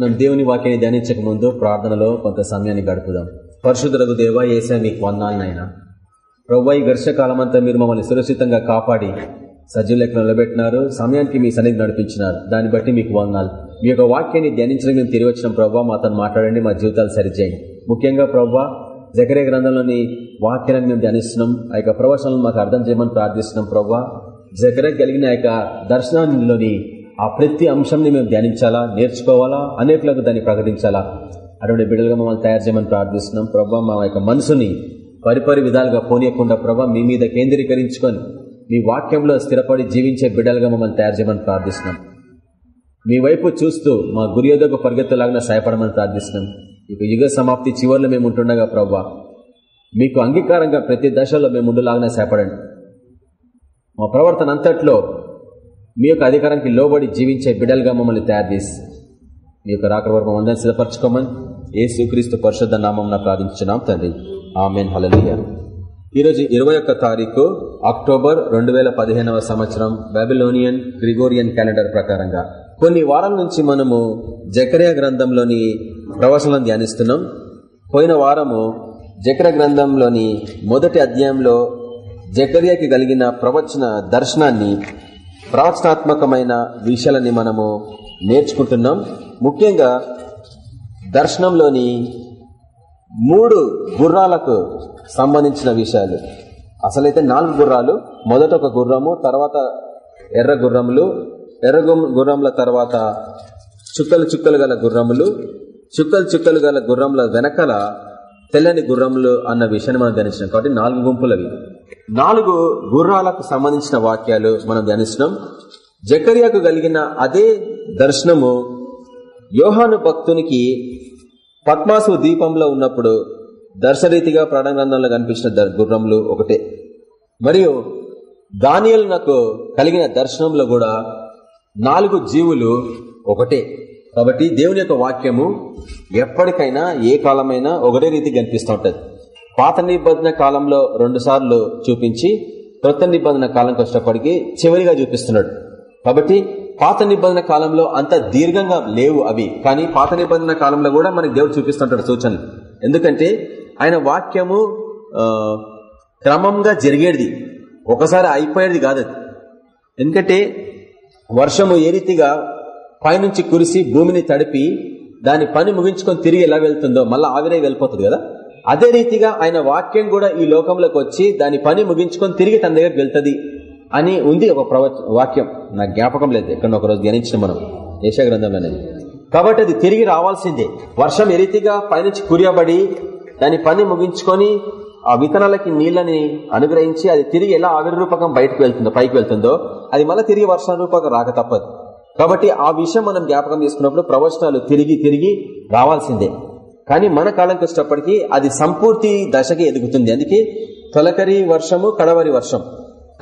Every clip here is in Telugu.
మనం దేవుని వాక్యాన్ని ధ్యానించక ముందు ప్రార్థనలో కొంత సమయాన్ని గడుపుదాం. పరిశుద్ధులకు దేవ ఏసా మీకు వందాలనైనా ప్రవ్వా ఈ ఘర్షకాలం మీరు మమ్మల్ని సురక్షితంగా కాపాడి సజీవ లెక్క నిలబెట్టినారు సమయానికి మీ సన్నిధి నడిపించినారు. దాన్ని బట్టి మీకు వందాలు మీ యొక్క వాక్యాన్ని ధ్యానించడం మేము తిరిగి వచ్చిన ప్రవ్వా మాతో మాట్లాడండి మా జీవితాలు సరిచేయండి. ముఖ్యంగా ప్రవ్వా జగరే గ్రంథంలోని వాక్యాలను మేము ధ్యానిస్తున్నాం. ఆ యొక్క ప్రవచనాలను మాకు అర్థం చేయమని ప్రార్థిస్తున్నాం ప్రవ్వా. జగరే కలిగిన ఆ యొక్క దర్శనంలోని ఆ ప్రతి అంశంని మేము ధ్యానించాలా నేర్చుకోవాలా అనేకులకు దాన్ని ప్రకటించాలా? అటువంటి బిడ్డలుగా మమ్మల్ని తయారు చేయమని ప్రార్థిస్తున్నాం. ప్రభావ మా యొక్క మనసుని పరిపరి విధాలుగా పోనీయకుండా ప్రభావ మీ మీద కేంద్రీకరించుకొని మీ వాక్యంలో స్థిరపడి జీవించే బిడ్డలుగా మమ్మల్ని తయారు చేయమని ప్రార్థిస్తున్నాం. మీ వైపు చూస్తూ మా గురియొద్దకు పరిగెత్తలాగా సహాయపడమని ప్రార్థిస్తున్నాం. ఇక యుగ సమాప్తి చివరిలో మేము ఉంటుండగా ప్రభావ మీకు అంగీకారంగా ప్రతి దశలో మేము ముందులాగానే సహాయపడండి. మా ప్రవర్తన అంతట్లో మీ యొక్క అధికారానికి లోబడి జీవించే బిడ్డలుగా మమ్మల్ని తయారు చేసి మీ యొక్క రాక వరకు అందరిని సిద్ధపరచుకోమని ఏ శ్రీక్రీస్తు పరిశుద్ధ నామం ప్రార్థించున్నాం తండ్రి. ఆమెన్. హలలియ ఈరోజు ఇరవై ఒక్క తారీఖు అక్టోబర్ రెండు వేల పదిహేనవ సంవత్సరం బాబిలోనియన్ గ్రిగోరియన్ క్యాలెండర్ ప్రకారంగా. కొన్ని వారాల నుంచి మనము జకరియా గ్రంథంలోని ప్రవచనం ధ్యానిస్తున్నాం. పోయిన వారము జకర గ్రంథంలోని మొదటి అధ్యాయంలో జకరియాకి కలిగిన ప్రవచన దర్శనాన్ని ప్రవచనాత్మకమైన విషయాలని మనము నేర్చుకుంటున్నాం. ముఖ్యంగా దర్శనంలోని మూడు గుర్రాలకు సంబంధించిన విషయాలు. అసలైతే నాలుగు గుర్రాలు. మొదట ఒక గుర్రము తర్వాత ఎర్ర గుర్రములు ఎర్ర గుర్రముల తర్వాత చుక్కలు చుక్కలు గల గుర్రములు చుక్కలు చుక్కలు గల గుర్రముల వెనకల తెల్లని గుర్రములు అన్న విషయాన్ని మనం ధరించినాం కాబట్టి నాలుగు గుంపులవి. నాలుగు గుర్రాలకు సంబంధించిన వాక్యాలు మనం ధ్యానిస్తున్నాం. జకర్యాకు కలిగిన అదే దర్శనము యోహాను భక్తునికి పద్మాసు దీపంలో ఉన్నప్పుడు దర్శరీతిగా ప్రాణగ్రంథంలో కనిపించిన గుర్రములు ఒకటే. మరియు దానియలు నాకు కలిగిన దర్శనంలో కూడా నాలుగు జీవులు ఒకటే. కాబట్టి దేవుని యొక్క వాక్యము ఎప్పటికైనా ఏ కాలమైనా ఒకటే రీతి కనిపిస్తూ ఉంటుంది. పాత నిబంధన కాలంలో రెండు సార్లు చూపించి కొత్త నిబంధన కాలంకి కష్టపడికి చివరిగా చూపిస్తున్నాడు. కాబట్టి పాత నిబంధన కాలంలో అంత దీర్ఘంగా లేవు అవి. కానీ పాత నిబంధన కాలంలో కూడా మనకి దేవుడు చూపిస్తుంటాడు సూచనలు. ఎందుకంటే ఆయన వాక్యము క్రమంగా జరిగేది. ఒకసారి అయిపోయేది కాదు. ఎందుకంటే వర్షము ఏ రీతిగా పైనుంచి కురిసి భూమిని తడిపి దాని పని ముగించుకొని తిరిగి ఎలా వెళ్తుందో మళ్ళీ ఆవిరై వెళ్ళిపోతుంది కదా. అదే రీతిగా ఆయన వాక్యం కూడా ఈ లోకంలోకి వచ్చి దాని పని ముగించుకొని తిరిగి తన దగ్గరికి వెళ్తుంది అని ఉంది ఒక వాక్యం. నా జ్ఞాపకం లేదు ఎక్కడ ఒకరోజు ధ్యానించిన మనం గ్రంథంలోనే కాబట్టి అది తిరిగి రావాల్సిందే. వర్షం ఏ రీతిగా పైనుంచి కురియబడి దాని పని ముగించుకొని ఆ విత్తనాలకి నీళ్ళని అనుగ్రహించి అది తిరిగి ఎలా ఆవిర్రూపకం బయటకు వెళ్తుందో పైకి వెళ్తుందో అది మళ్ళీ తిరిగి వర్షం రూపకం రాక తప్పదు. కాబట్టి ఆ విషయం మనం జ్ఞాపకం చేసుకున్నప్పుడు ప్రవచనాలు తిరిగి తిరిగి రావాల్సిందే. కానీ మన కాలంకి వచ్చేటప్పటికి అది సంపూర్తి దశకి ఎదుగుతుంది. అందుకే తొలకరి వర్షము కడవరి వర్షం.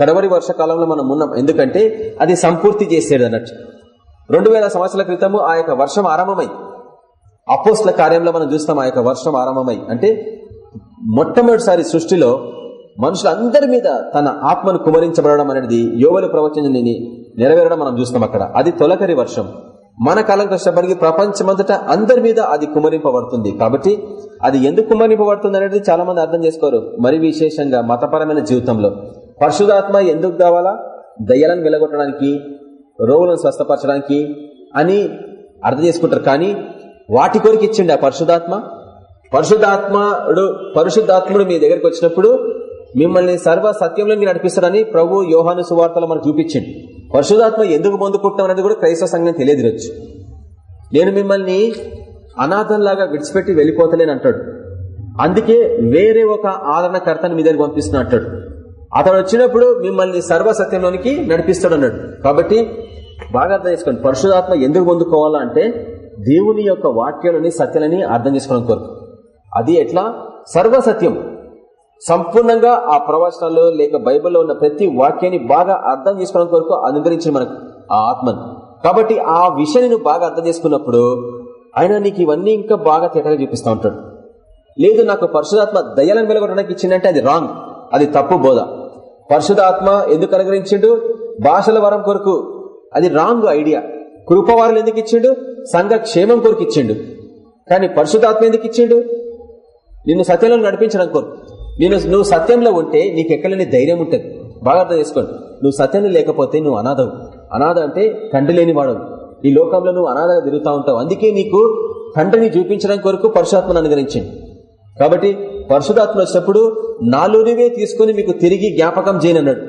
కడవరి వర్షకాలంలో మనం ఉన్నాం. ఎందుకంటే అది సంపూర్తి చేసేది అన్నట్టు. రెండు వేల సంవత్సరాల క్రితము ఆ యొక్క వర్షం ఆరంభమై అపోస్ల కార్యంలో మనం చూస్తాం ఆ యొక్క వర్షం ఆరంభమై. అంటే మొట్టమొదటిసారి సృష్టిలో మనుషులందరి మీద తన ఆత్మను కుమరించబడడం అనేది యోగలు ప్రవచనని నెరవేరడం మనం చూస్తాం అక్కడ. అది తొలకరి వర్షం. మన కాలం కష్టపడికి ప్రపంచమంతటా అందరి మీద అది కుమరింపబడుతుంది. కాబట్టి అది ఎందుకు కుమరింపబడుతుంది అనేది చాలా మంది అర్థం చేసుకోరు. మరి విశేషంగా మతపరమైన జీవితంలో పరిశుధాత్మ ఎందుకు కావాలా? దయ్యాలను వెలగొట్టడానికి రోగులను స్వస్థపరచడానికి అని అర్థం చేసుకుంటారు. కానీ వాటి కొరికి ఇచ్చిండి ఆ పరిశుధాత్మ. పరిశుద్ధాత్మడు పరిశుద్ధాత్ముడు మీ దగ్గరికి వచ్చినప్పుడు మిమ్మల్ని సర్వ సత్యంలో మీరు నడిపిస్తారని ప్రభు యోహాను సువార్తలు మనకు చూపించండి పరిశుధాత్మ ఎందుకు పొందుకుంటాం అనేది కూడా క్రైస్తవ సంఘం తెలియదురచ్చు. నేను మిమ్మల్ని అనాథంలాగా విడిచిపెట్టి వెళ్ళిపోతలేని అంటాడు. అందుకే వేరే ఒక ఆదరణకర్తను మీ దగ్గర పంపిస్తున్నా అంటాడు. అతడు వచ్చినప్పుడు మిమ్మల్ని సర్వసత్యంలోనికి నడిపిస్తాడు అన్నాడు కాబట్టి బాగా అర్థం చేసుకోండి పరిశుధాత్మ ఎందుకు పొందుకోవాలా అంటే దేవుని యొక్క వాక్యాలని సత్యాలని అర్థం చేసుకోవడం కొరకు. అది ఎట్లా? సర్వసత్యం. సంపూర్ణంగా ఆ ప్రవచనాలు లేక బైబిల్లో ఉన్న ప్రతి వాక్యాన్ని బాగా అర్థం చేసుకోవడం కొరకు అనుగ్రహించిన మనకు ఆ ఆత్మను. కాబట్టి ఆ విషయాన్ని నువ్వు బాగా అర్థం చేసుకున్నప్పుడు ఆయన నీకు ఇవన్నీ ఇంకా బాగా తేటగా చూపిస్తూ ఉంటాడు. లేదు నాకు పరిశుధాత్మ దయ్యాలను వెలగొట్టడానికి ఇచ్చిందంటే అది రాంగ్. అది తప్పు బోధ. పరిశుధాత్మ ఎందుకు అనుగ్రహించిండు? భాషల వరం కొరకు. అది రాంగ్ ఐడియా. కృపవారులు ఎందుకు ఇచ్చిండు? సంఘ క్షేమం కొరకు ఇచ్చిండు. కానీ పరిశుధాత్మ ఎందుకు ఇచ్చిండు? నిన్ను సత్యంలో నడిపించడం కొరకు. నేను నువ్వు సత్యంలో ఉంటే నీకు ఎక్కడలేని ధైర్యం ఉంటుంది. బాగా అర్థం చేసుకోండి. నువ్వు సత్యంలో లేకపోతే నువ్వు అనాథవు. అనాథ అంటే తండ్రి లేని వాడవు ఈ లోకంలో నువ్వు అనాథగా తిరుగుతూ ఉంటావు. అందుకే నీకు తండ్రిని చూపించడం కొరకు పరుషాత్మను అనుగ్రహించండి. కాబట్టి పరశురాత్మ వచ్చినప్పుడు నాలుగునివే తీసుకుని మీకు తిరిగి జ్ఞాపకం చేయనన్నాడు.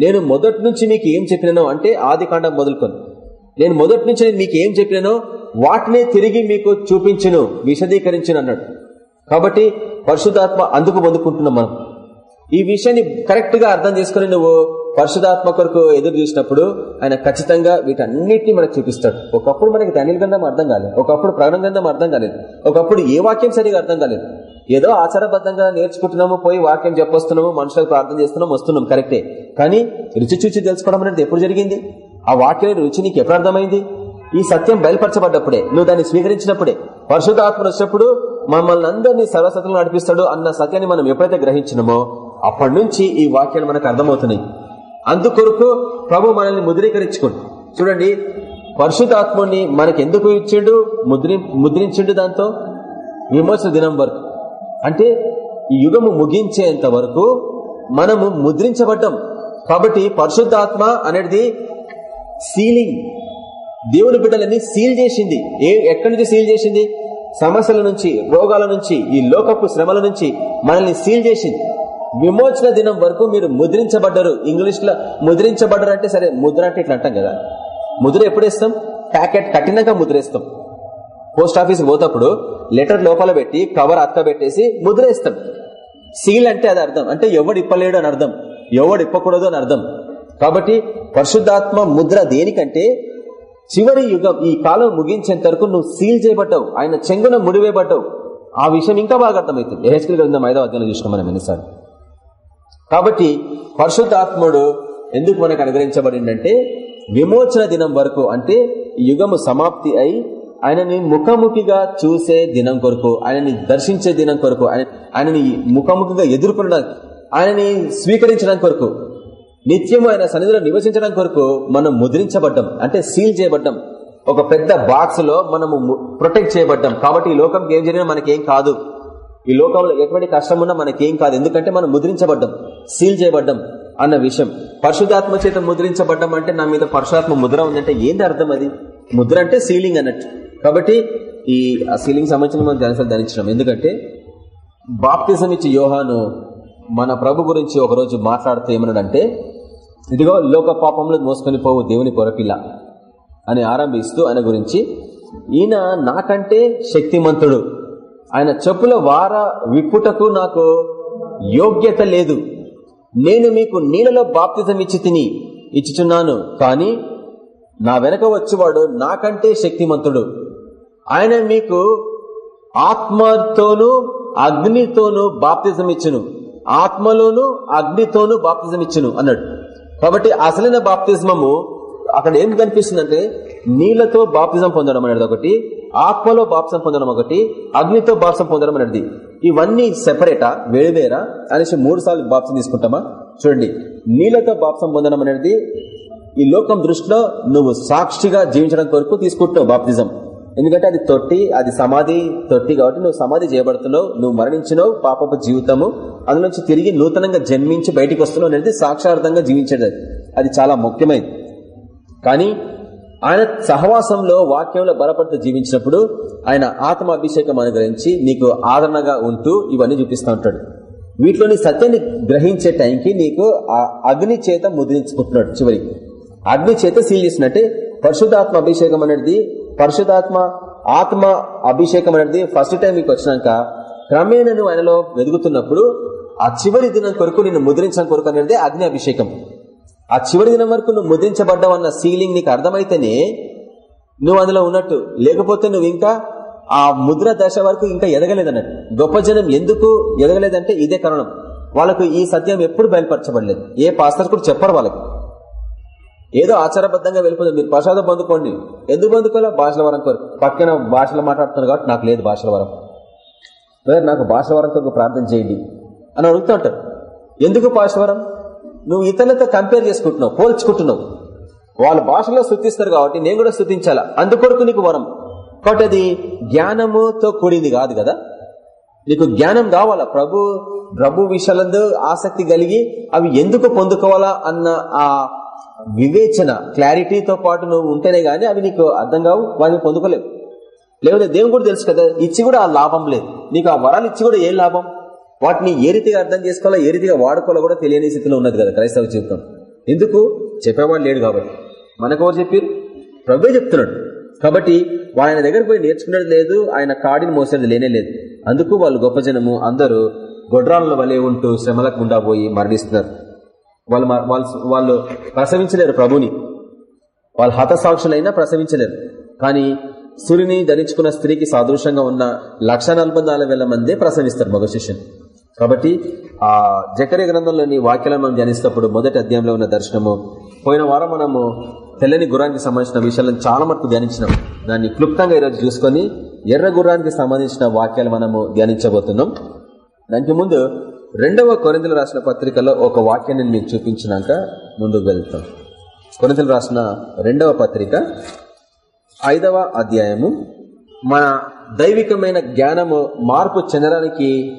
నేను మొదటి నుంచి మీకు ఏం చెప్పినానో అంటే ఆది కాండం మొదలుకొని. నేను మొదటి నుంచి మీకు ఏం చెప్పినానో వాటినే తిరిగి మీకు చూపించను విశదీకరించను అన్నాడు. కాబట్టి పరిశుధాత్మ అందుకు పొందుకుంటున్నాం మనం. ఈ విషయాన్ని కరెక్ట్గా అర్థం చేసుకుని నువ్వు పరిశుధాత్మ కొరకు ఎదురు చూసినప్పుడు ఆయన ఖచ్చితంగా వీటన్నిటిని మనకు చూపిస్తాడు. ఒకప్పుడు మనకి ధనిల గంధం అర్థం కాలేదు. ఒకప్పుడు ప్రకటన గంధం అర్థం కాలేదు. ఒకప్పుడు ఏ వాక్యం సరిగా అర్థం కాలేదు. ఏదో ఆచారబద్ధంగా నేర్చుకుంటున్నాము పోయి వాక్యం చెప్పొస్తున్నాము మనుషులకు ప్రార్థన చేస్తున్నాం వస్తున్నాం కరెక్టే కానీ రుచి చూచి తెలుసుకోవడం అనేది ఎప్పుడు జరిగింది? ఆ వాక్యం రుచి నీకు ఎప్పుడు అర్థమైంది? ఈ సత్యం బయలుపరచబడ్డప్పుడే నువ్వు దాన్ని స్వీకరించినప్పుడే పరిశుధాత్మ వచ్చినప్పుడు మమ్మల్ని అందరినీ సర్వసత్వం నడిపిస్తాడు అన్న సత్యాన్ని మనం ఎప్పుడైతే గ్రహించినమో అప్పటి నుంచి ఈ వాక్యాలు మనకు అర్థమవుతున్నాయి. అందుకొరకు ప్రభు మనల్ని ముద్రీకరించుకోండి. చూడండి పరిశుధాత్ముని మనకి ఎందుకు ఇచ్చిండు? ముద్రి ముద్రించిండు దాంతో? విమోచన దినం వరకు. అంటే ఈ యుగము ముగించేంత వరకు మనము ముద్రించబడ్డం. కాబట్టి పరిశుద్ధాత్మ అనేది సీలింగ్. దేవుని బిడ్డలని సీల్ చేసింది. ఏ ఎక్కడి నుంచి సీల్ చేసింది? సమస్యల నుంచి రోగాల నుంచి ఈ లోకపు శ్రమల నుంచి మనల్ని సీల్ చేసింది విమోచన దినం వరకు మీరు ముద్రించబడ్డరు. ఇంగ్లీష్లో ముద్రించబడ్డరు అంటే సరే ముద్ర అంటే ఇట్లా అంటాం కదా. ముద్ర ఎప్పుడేస్తాం ప్యాకెట్ కఠినంగా ముద్రేస్తాం పోస్ట్ ఆఫీస్ పోతప్పుడు లెటర్ లోపల పెట్టి కవర్ అత్త పెట్టేసి ముద్ర సీల్ అంటే అది అర్థం. అంటే ఎవడు ఇప్పలేడు అని అర్థం. ఎవడు ఇప్పకూడదు అని అర్థం. కాబట్టి పరిశుద్ధాత్మ ముద్ర దేనికంటే చివరి యుగం ఈ కాలం ముగించేంత వరకు నువ్వు సీల్ చేయబడ్డావు. ఆయన చెంగున ముడివేయబడ్డావు. ఆ విషయం ఇంకా బాగా అర్థమవుతుంది. ఎహెచ్కల్ గ్రంథం ఐదవ అధ్యాయంలో చూసినాం మనం ఎన్నిసార్లు? కాబట్టి పరిశుద్ధాత్ముడు ఎందుకు మనకు అనుగ్రహించబడిందంటే విమోచన దినం వరకు అంటే యుగము సమాప్తి అయి ఆయనని ముఖాముఖిగా చూసే దినం కొరకు ఆయనని దర్శించే దినం కొరకు ఆయనని ముఖాముఖిగా ఎదుర్కొనడానికి ఆయనని స్వీకరించడం కొరకు నిత్యము ఆయన సన్నిధిలో నివసించడం కొరకు మనం ముద్రించబడ్డం అంటే సీల్ చేయబడ్డం. ఒక పెద్ద బాక్స్లో మనము ప్రొటెక్ట్ చేయబడ్డం. కాబట్టి ఈ లోకంకి ఏం జరిగినా మనకేం కాదు. ఈ లోకంలో ఎటువంటి కష్టం ఉన్నా మనకేం కాదు. ఎందుకంటే మనం ముద్రించబడ్డం సీల్ చేయబడ్డం అన్న విషయం. పరిశుధాత్మ చేత ముద్రించబడ్డం అంటే నా మీద పరశురాత్మ ముద్ర ఉందంటే ఏంటి అర్థం అది? ముద్ర అంటే సీలింగ్ అన్నట్టు. కాబట్టి ఈ ఆ సీలింగ్ సంబంధించిన మనం ధ్యానం ధరించడం ఎందుకంటే బాప్తిజం ఇచ్చి యోహాను మన ప్రభు గురించి ఒకరోజు మాట్లాడుతూ ఏమన్నాడంటే ఇదిగో లోక పాపంలో మోసుకొని పోవు దేవుని కొరపిల్ల అని ఆరంభిస్తూ ఆయన గురించి ఈయన నాకంటే శక్తిమంతుడు. ఆయన చెప్పుల వార విప్పుటకు నాకు యోగ్యత లేదు. నేను మీకు నీళ్ళలో బాప్తిజం ఇచ్చి తిని ఇచ్చుచున్నాను కానీ నా వెనక వచ్చేవాడు నాకంటే శక్తిమంతుడు. ఆయన మీకు ఆత్మతోనూ అగ్నితోనూ బాప్తిజం ఇచ్చును. ఆత్మలోను అగ్నితోనూ బాప్తిజం ఇచ్చును అన్నాడు. కాబట్టి అసలైన బాప్తిజమము అక్కడ ఏం కనిపిస్తుందంటే నీళ్ళతో బాప్తిజం పొందడం అనేది ఒకటి ఆత్మలో బాప్సం పొందడం ఒకటి అగ్నితో బాప్సం పొందడం అనేది. ఇవన్నీ సెపరేటా వేరువేరా అనేసి మూడు సార్లు బాప్సం తీసుకుంటామా? చూడండి. నీళ్ళతో బాప్సం పొందడం అనేది ఈ లోకం దృష్టిలో నువ్వు సాక్షిగా జీవించడం కొరకు తీసుకుంటున్నావు బాప్తిజం. ఎందుకంటే అది తొట్టి అది సమాధి తొట్టి కాబట్టి నువ్వు సమాధి చేయబడుతున్నావు నువ్వు మరణించినావు పాపపు జీవితము అందులోంచి తిరిగి నూతనంగా జన్మించి బయటికి వస్తున్నావు అనేది సాక్షార్థంగా జీవించేది అది. చాలా ముఖ్యమైనది. కానీ ఆయన సహవాసంలో వాక్యంలో బలపడుతూ జీవించినప్పుడు ఆయన ఆత్మ అభిషేకం అనుగ్రహించి నీకు ఆదరణగా ఉంటూ ఇవన్నీ చూపిస్తూ ఉంటాడు. వీటిలోని సత్యాన్ని గ్రహించే టైంకి నీకు ఆ అగ్ని చేత ముద్రించుకుంటున్నాడు చివరికి. అగ్ని చేత సీల్ చేసినట్టే పరిశుధాత్మ అభిషేకం అనేది పరిశుధాత్మ ఆత్మ అభిషేకం అనేది ఫస్ట్ టైం మీకు వచ్చినాక క్రమేణ నువ్వు ఆయనలో వెదుగుతున్నప్పుడు ఆ చివరి దినం కొరకు నిన్ను ముద్రించడం కొరకు అనేది అగ్ని అభిషేకం. ఆ చివరి దినం వరకు నువ్వు ముద్రించబడ్డావు అన్న సీలింగ్ నీకు అర్థమైతేనే నువ్వు అందులో ఉన్నట్టు. లేకపోతే నువ్వు ఇంకా ఆ ముద్ర దశ వరకు ఇంకా ఎదగలేదన్నట్టు. గొప్ప జనం ఎందుకు ఎదగలేదంటే ఇదే కారణం. వాళ్ళకు ఈ సత్యం ఎప్పుడు బయలుపరచబడలేదు. ఏ పాస్టర్ కూడా చెప్పరు వాళ్ళకి. ఏదో ఆచారబద్ధంగా వెళ్ళిపోతుంది. మీరు ప్రసాదం పొందుకోండి. ఎందుకు పొందుకోలే భాషల వరం కోరు పక్కన భాషలు మాట్లాడుతున్నారు కాబట్టి నాకు లేదు భాషల వరం. నాకు భాషల వరం కొరకు ప్రార్థన చేయండి అని అడుగుతూ ఉంటారు. ఎందుకు భాషవరం నువ్వు ఇతరులతో కంపేర్ చేసుకుంటున్నావు పోల్చుకుంటున్నావు. వాళ్ళ భాషలో స్థుతిస్తారు కాబట్టి నేను కూడా స్థుతించాలా? అందుకొరకు నీకు వరం. కాబట్టి అది జ్ఞానముతో కూడింది కాదు కదా? నీకు జ్ఞానం కావాలా? ప్రభు ప్రభు విషయాలందు ఆసక్తి కలిగి అవి ఎందుకు పొందుకోవాలా అన్న ఆ వివేచన క్లారిటీతో పాటు నువ్వు ఉంటేనే గానీ అవి నీకు అర్థం కావు వాటిని పొందుకోలేవు. లేకపోతే దేవుని కూడా తెలుసు కదా ఇచ్చి కూడా ఆ లాభం లేదు. నీకు ఆ వరాలు ఇచ్చి కూడా ఏం లాభం? వాటిని ఏ రీతిగా అర్థం చేసుకోవాలా ఏ రీతిగా వాడుకోవాలో కూడా తెలియని స్థితిలో ఉన్నది కదా క్రైస్తవ జీవితం. ఎందుకు? చెప్పేవాడు లేడు కాబట్టి. మనకెవరు చెప్పారు ప్రభే చెప్తున్నాడు. కాబట్టి ఆయన దగ్గర పోయి నేర్చుకునేది లేదు ఆయన కాడిని మోసేది లేనే లేదు. అందుకు వాళ్ళు గొప్ప జనము అందరూ గొడ్రాల వలె ఉంటూ శ్రమలకు గుండా పోయి మరణిస్తున్నారు. వాళ్ళు వాళ్ళు వాళ్ళు ప్రసవించలేరు ప్రభుని. వాళ్ళు హతసాక్షులైనా ప్రసవించలేరు. కానీ సూర్యుని ధరించుకున్న స్త్రీకి సాదృశ్యంగా ఉన్న లక్ష వేల మందే ప్రసవిస్తారు మగ శిష్యుని కాబట్టి ఆ జకరే గ్రంథంలోని వాక్యాలను మనం ధ్యానిస్తప్పుడు మొదటి అధ్యాయంలో ఉన్న దర్శనము పోయిన వారం మనము తెల్లని గుర్రానికి సంబంధించిన విషయాలను చాలా మటుకు ధ్యానించినాం. దాన్ని క్లుప్తంగా ఈరోజు చూసుకొని ఎర్ర గుర్రానికి సంబంధించిన వాక్యాలు మనము ధ్యానించబోతున్నాం. దానికి ముందు రెండవ కొరింతలు రాసిన పత్రికలో ఒక వాక్యాన్ని మీకు చూపించినాక ముందుకు వెళ్తాం. కొరింతలు రాసిన రెండవ పత్రిక ఐదవ అధ్యాయము. మన దైవికమైన జ్ఞానము మార్పు చెందడానికి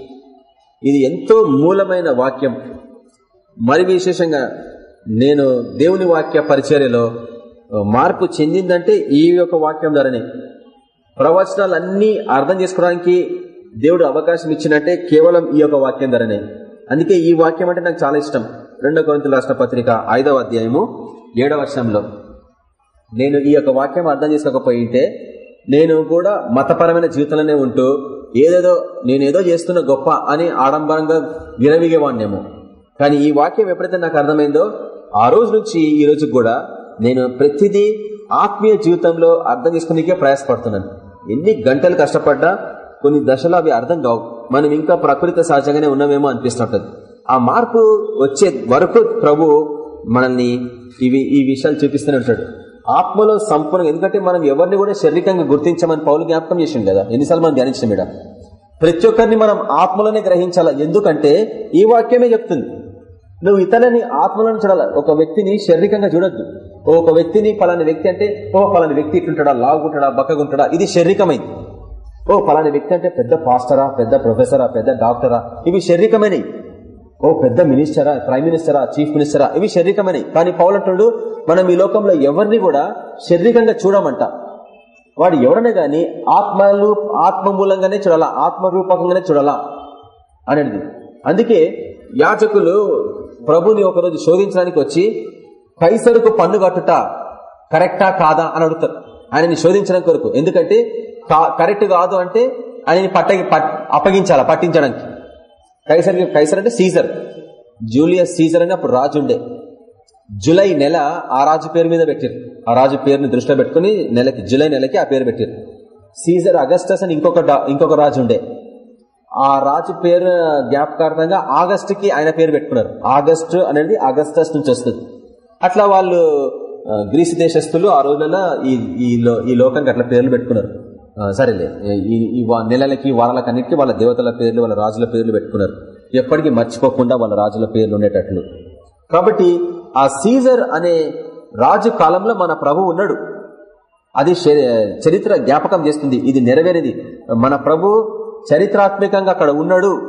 ఇది ఎంతో మూలమైన వాక్యం. మరి విశేషంగా నేను దేవుని వాక్య పరిచర్యలో మార్పు చెందిందంటే ఈ యొక్క వాక్యం ద్వారానే. ప్రవచనాలన్నీ అర్థం చేసుకోవడానికి దేవుడు అవకాశం ఇచ్చినట్టే కేవలం ఈ యొక్క వాక్యం ధరనే అందుకే ఈ వాక్యం అంటే నాకు చాలా ఇష్టం. రెండో కొరింతల రాష్ట్ర పత్రిక ఐదవ అధ్యాయము ఏడవ వర్షంలో. నేను ఈ యొక్క వాక్యం అర్థం చేసుకోకపోయింటే నేను కూడా మతపరమైన జీవితంలోనే ఉంటూ ఏదేదో నేనేదో చేస్తున్న గొప్ప అని ఆడంబరంగా విరవిగేవాడినేమో కానీ ఈ వాక్యం ఎప్పుడైతే నాకు అర్థమైందో ఆ రోజు నుంచి ఈ రోజు కూడా నేను ప్రతిదీ ఆత్మీయ జీవితంలో అర్థం చేసుకునేకే ప్రయాసపడుతున్నాను. ఎన్ని గంటలు కష్టపడ్డా కొన్ని దశలు అవి అర్థం కావు. మనం ఇంకా ప్రకృతి సహజంగానే ఉన్నామేమో అనిపిస్తుంటది. ఆ మార్పు వచ్చే వరకు ప్రభు మనల్ని ఇవి ఈ విషయాలు చూపిస్తూనే ఉంటాడు. ఆత్మలో సంపూర్ణంగా ఎందుకంటే మనం ఎవరిని కూడా శారీరకంగా గుర్తించమని పౌలు జ్ఞాపకం చేసిండు కదా. ఎన్నిసార్లు మనం ధ్యానించిన మేడం ప్రతి ఒక్కరిని మనం ఆత్మలోనే గ్రహించాలా? ఎందుకంటే ఈ వాక్యమే చెప్తుంది. నువ్వు ఇతరులని ఆత్మలను చూడాలి? ఒక వ్యక్తిని శారీరకంగా చూడొద్దు. ఒక వ్యక్తిని పలాని వ్యక్తి అంటే ఓ పలాని వ్యక్తి ఇట్లుంటాడా? లాగుంటాడా బక్కగుంటాడా? ఇది శారీరకమైంది. ఓ పలాని వ్యక్తి అంటే పెద్ద పాస్టరా పెద్ద ప్రొఫెసరా పెద్ద డాక్టరా? ఇవి శారీరకమైనవి ఓ పెద్ద మినిస్టరా ప్రైమ్ మినిస్టరా చీఫ్ మినిస్టరా? ఇవి శారీరకమైనవి కానీ పౌలంటుడు మనం ఈ లోకంలో ఎవరిని కూడా శారీరకంగా చూడమంట. వాడు ఎవడనే గాని ఆత్మలు ఆత్మ మూలంగానే చూడాలా ఆత్మరూపకంగానే చూడాలా అనేది అందుకే యాచకులు ప్రభుని ఒకరోజు శోధించడానికి వచ్చి కైసరుకు పన్ను కట్టుట కరెక్టా కాదా? అని అడుగుతారు. ఆయనని శోధించడం కొరకు. ఎందుకంటే కరెక్ట్ కాదు అంటే ఆయనని పట్ట అప్పగించాలా పట్టించడానికి. కైసర్ కైసర్ అంటే సీజర్. జూలియస్ సీజర్ అని అప్పుడు రాజు ఉండే. జూలై నెల ఆ రాజు పేరు మీద పెట్టారు. ఆ రాజు పేరుని దృష్టిలో పెట్టుకుని నెలకి జూలై నెలకి ఆ పేరు పెట్టారు. సీజర్ అగస్టస్ అని ఇంకొక ఇంకొక రాజు ఉండే. ఆ రాజు పేరు జ్ఞాపకార్థంగా ఆగస్టుకి ఆయన పేరు పెట్టుకున్నారు. ఆగస్టు అనేది ఆగస్టస్ నుంచి వస్తుంది. అట్లా వాళ్ళు గ్రీసు దేశస్తులు ఆ రోజులలో ఈ ఈ లోకానికి అట్లా పేర్లు పెట్టుకున్నారు. సరేలే. ఈ నెలలకి వారాలకు అన్నిటికీ వాళ్ళ దేవతల పేర్లు వాళ్ళ రాజుల పేర్లు పెట్టుకున్నారు. ఎప్పటికీ మర్చిపోకుండా వాళ్ళ రాజుల పేర్లు ఉండేటట్లు. కాబట్టి ఆ సీజర్ అనే రాజు కాలంలో మన ప్రభు ఉన్నాడు. అది చరిత్ర జ్ఞాపకం చేస్తుంది. ఇది నెరవేరేది. మన ప్రభు చరిత్రాత్మకంగా అక్కడ ఉన్నాడు.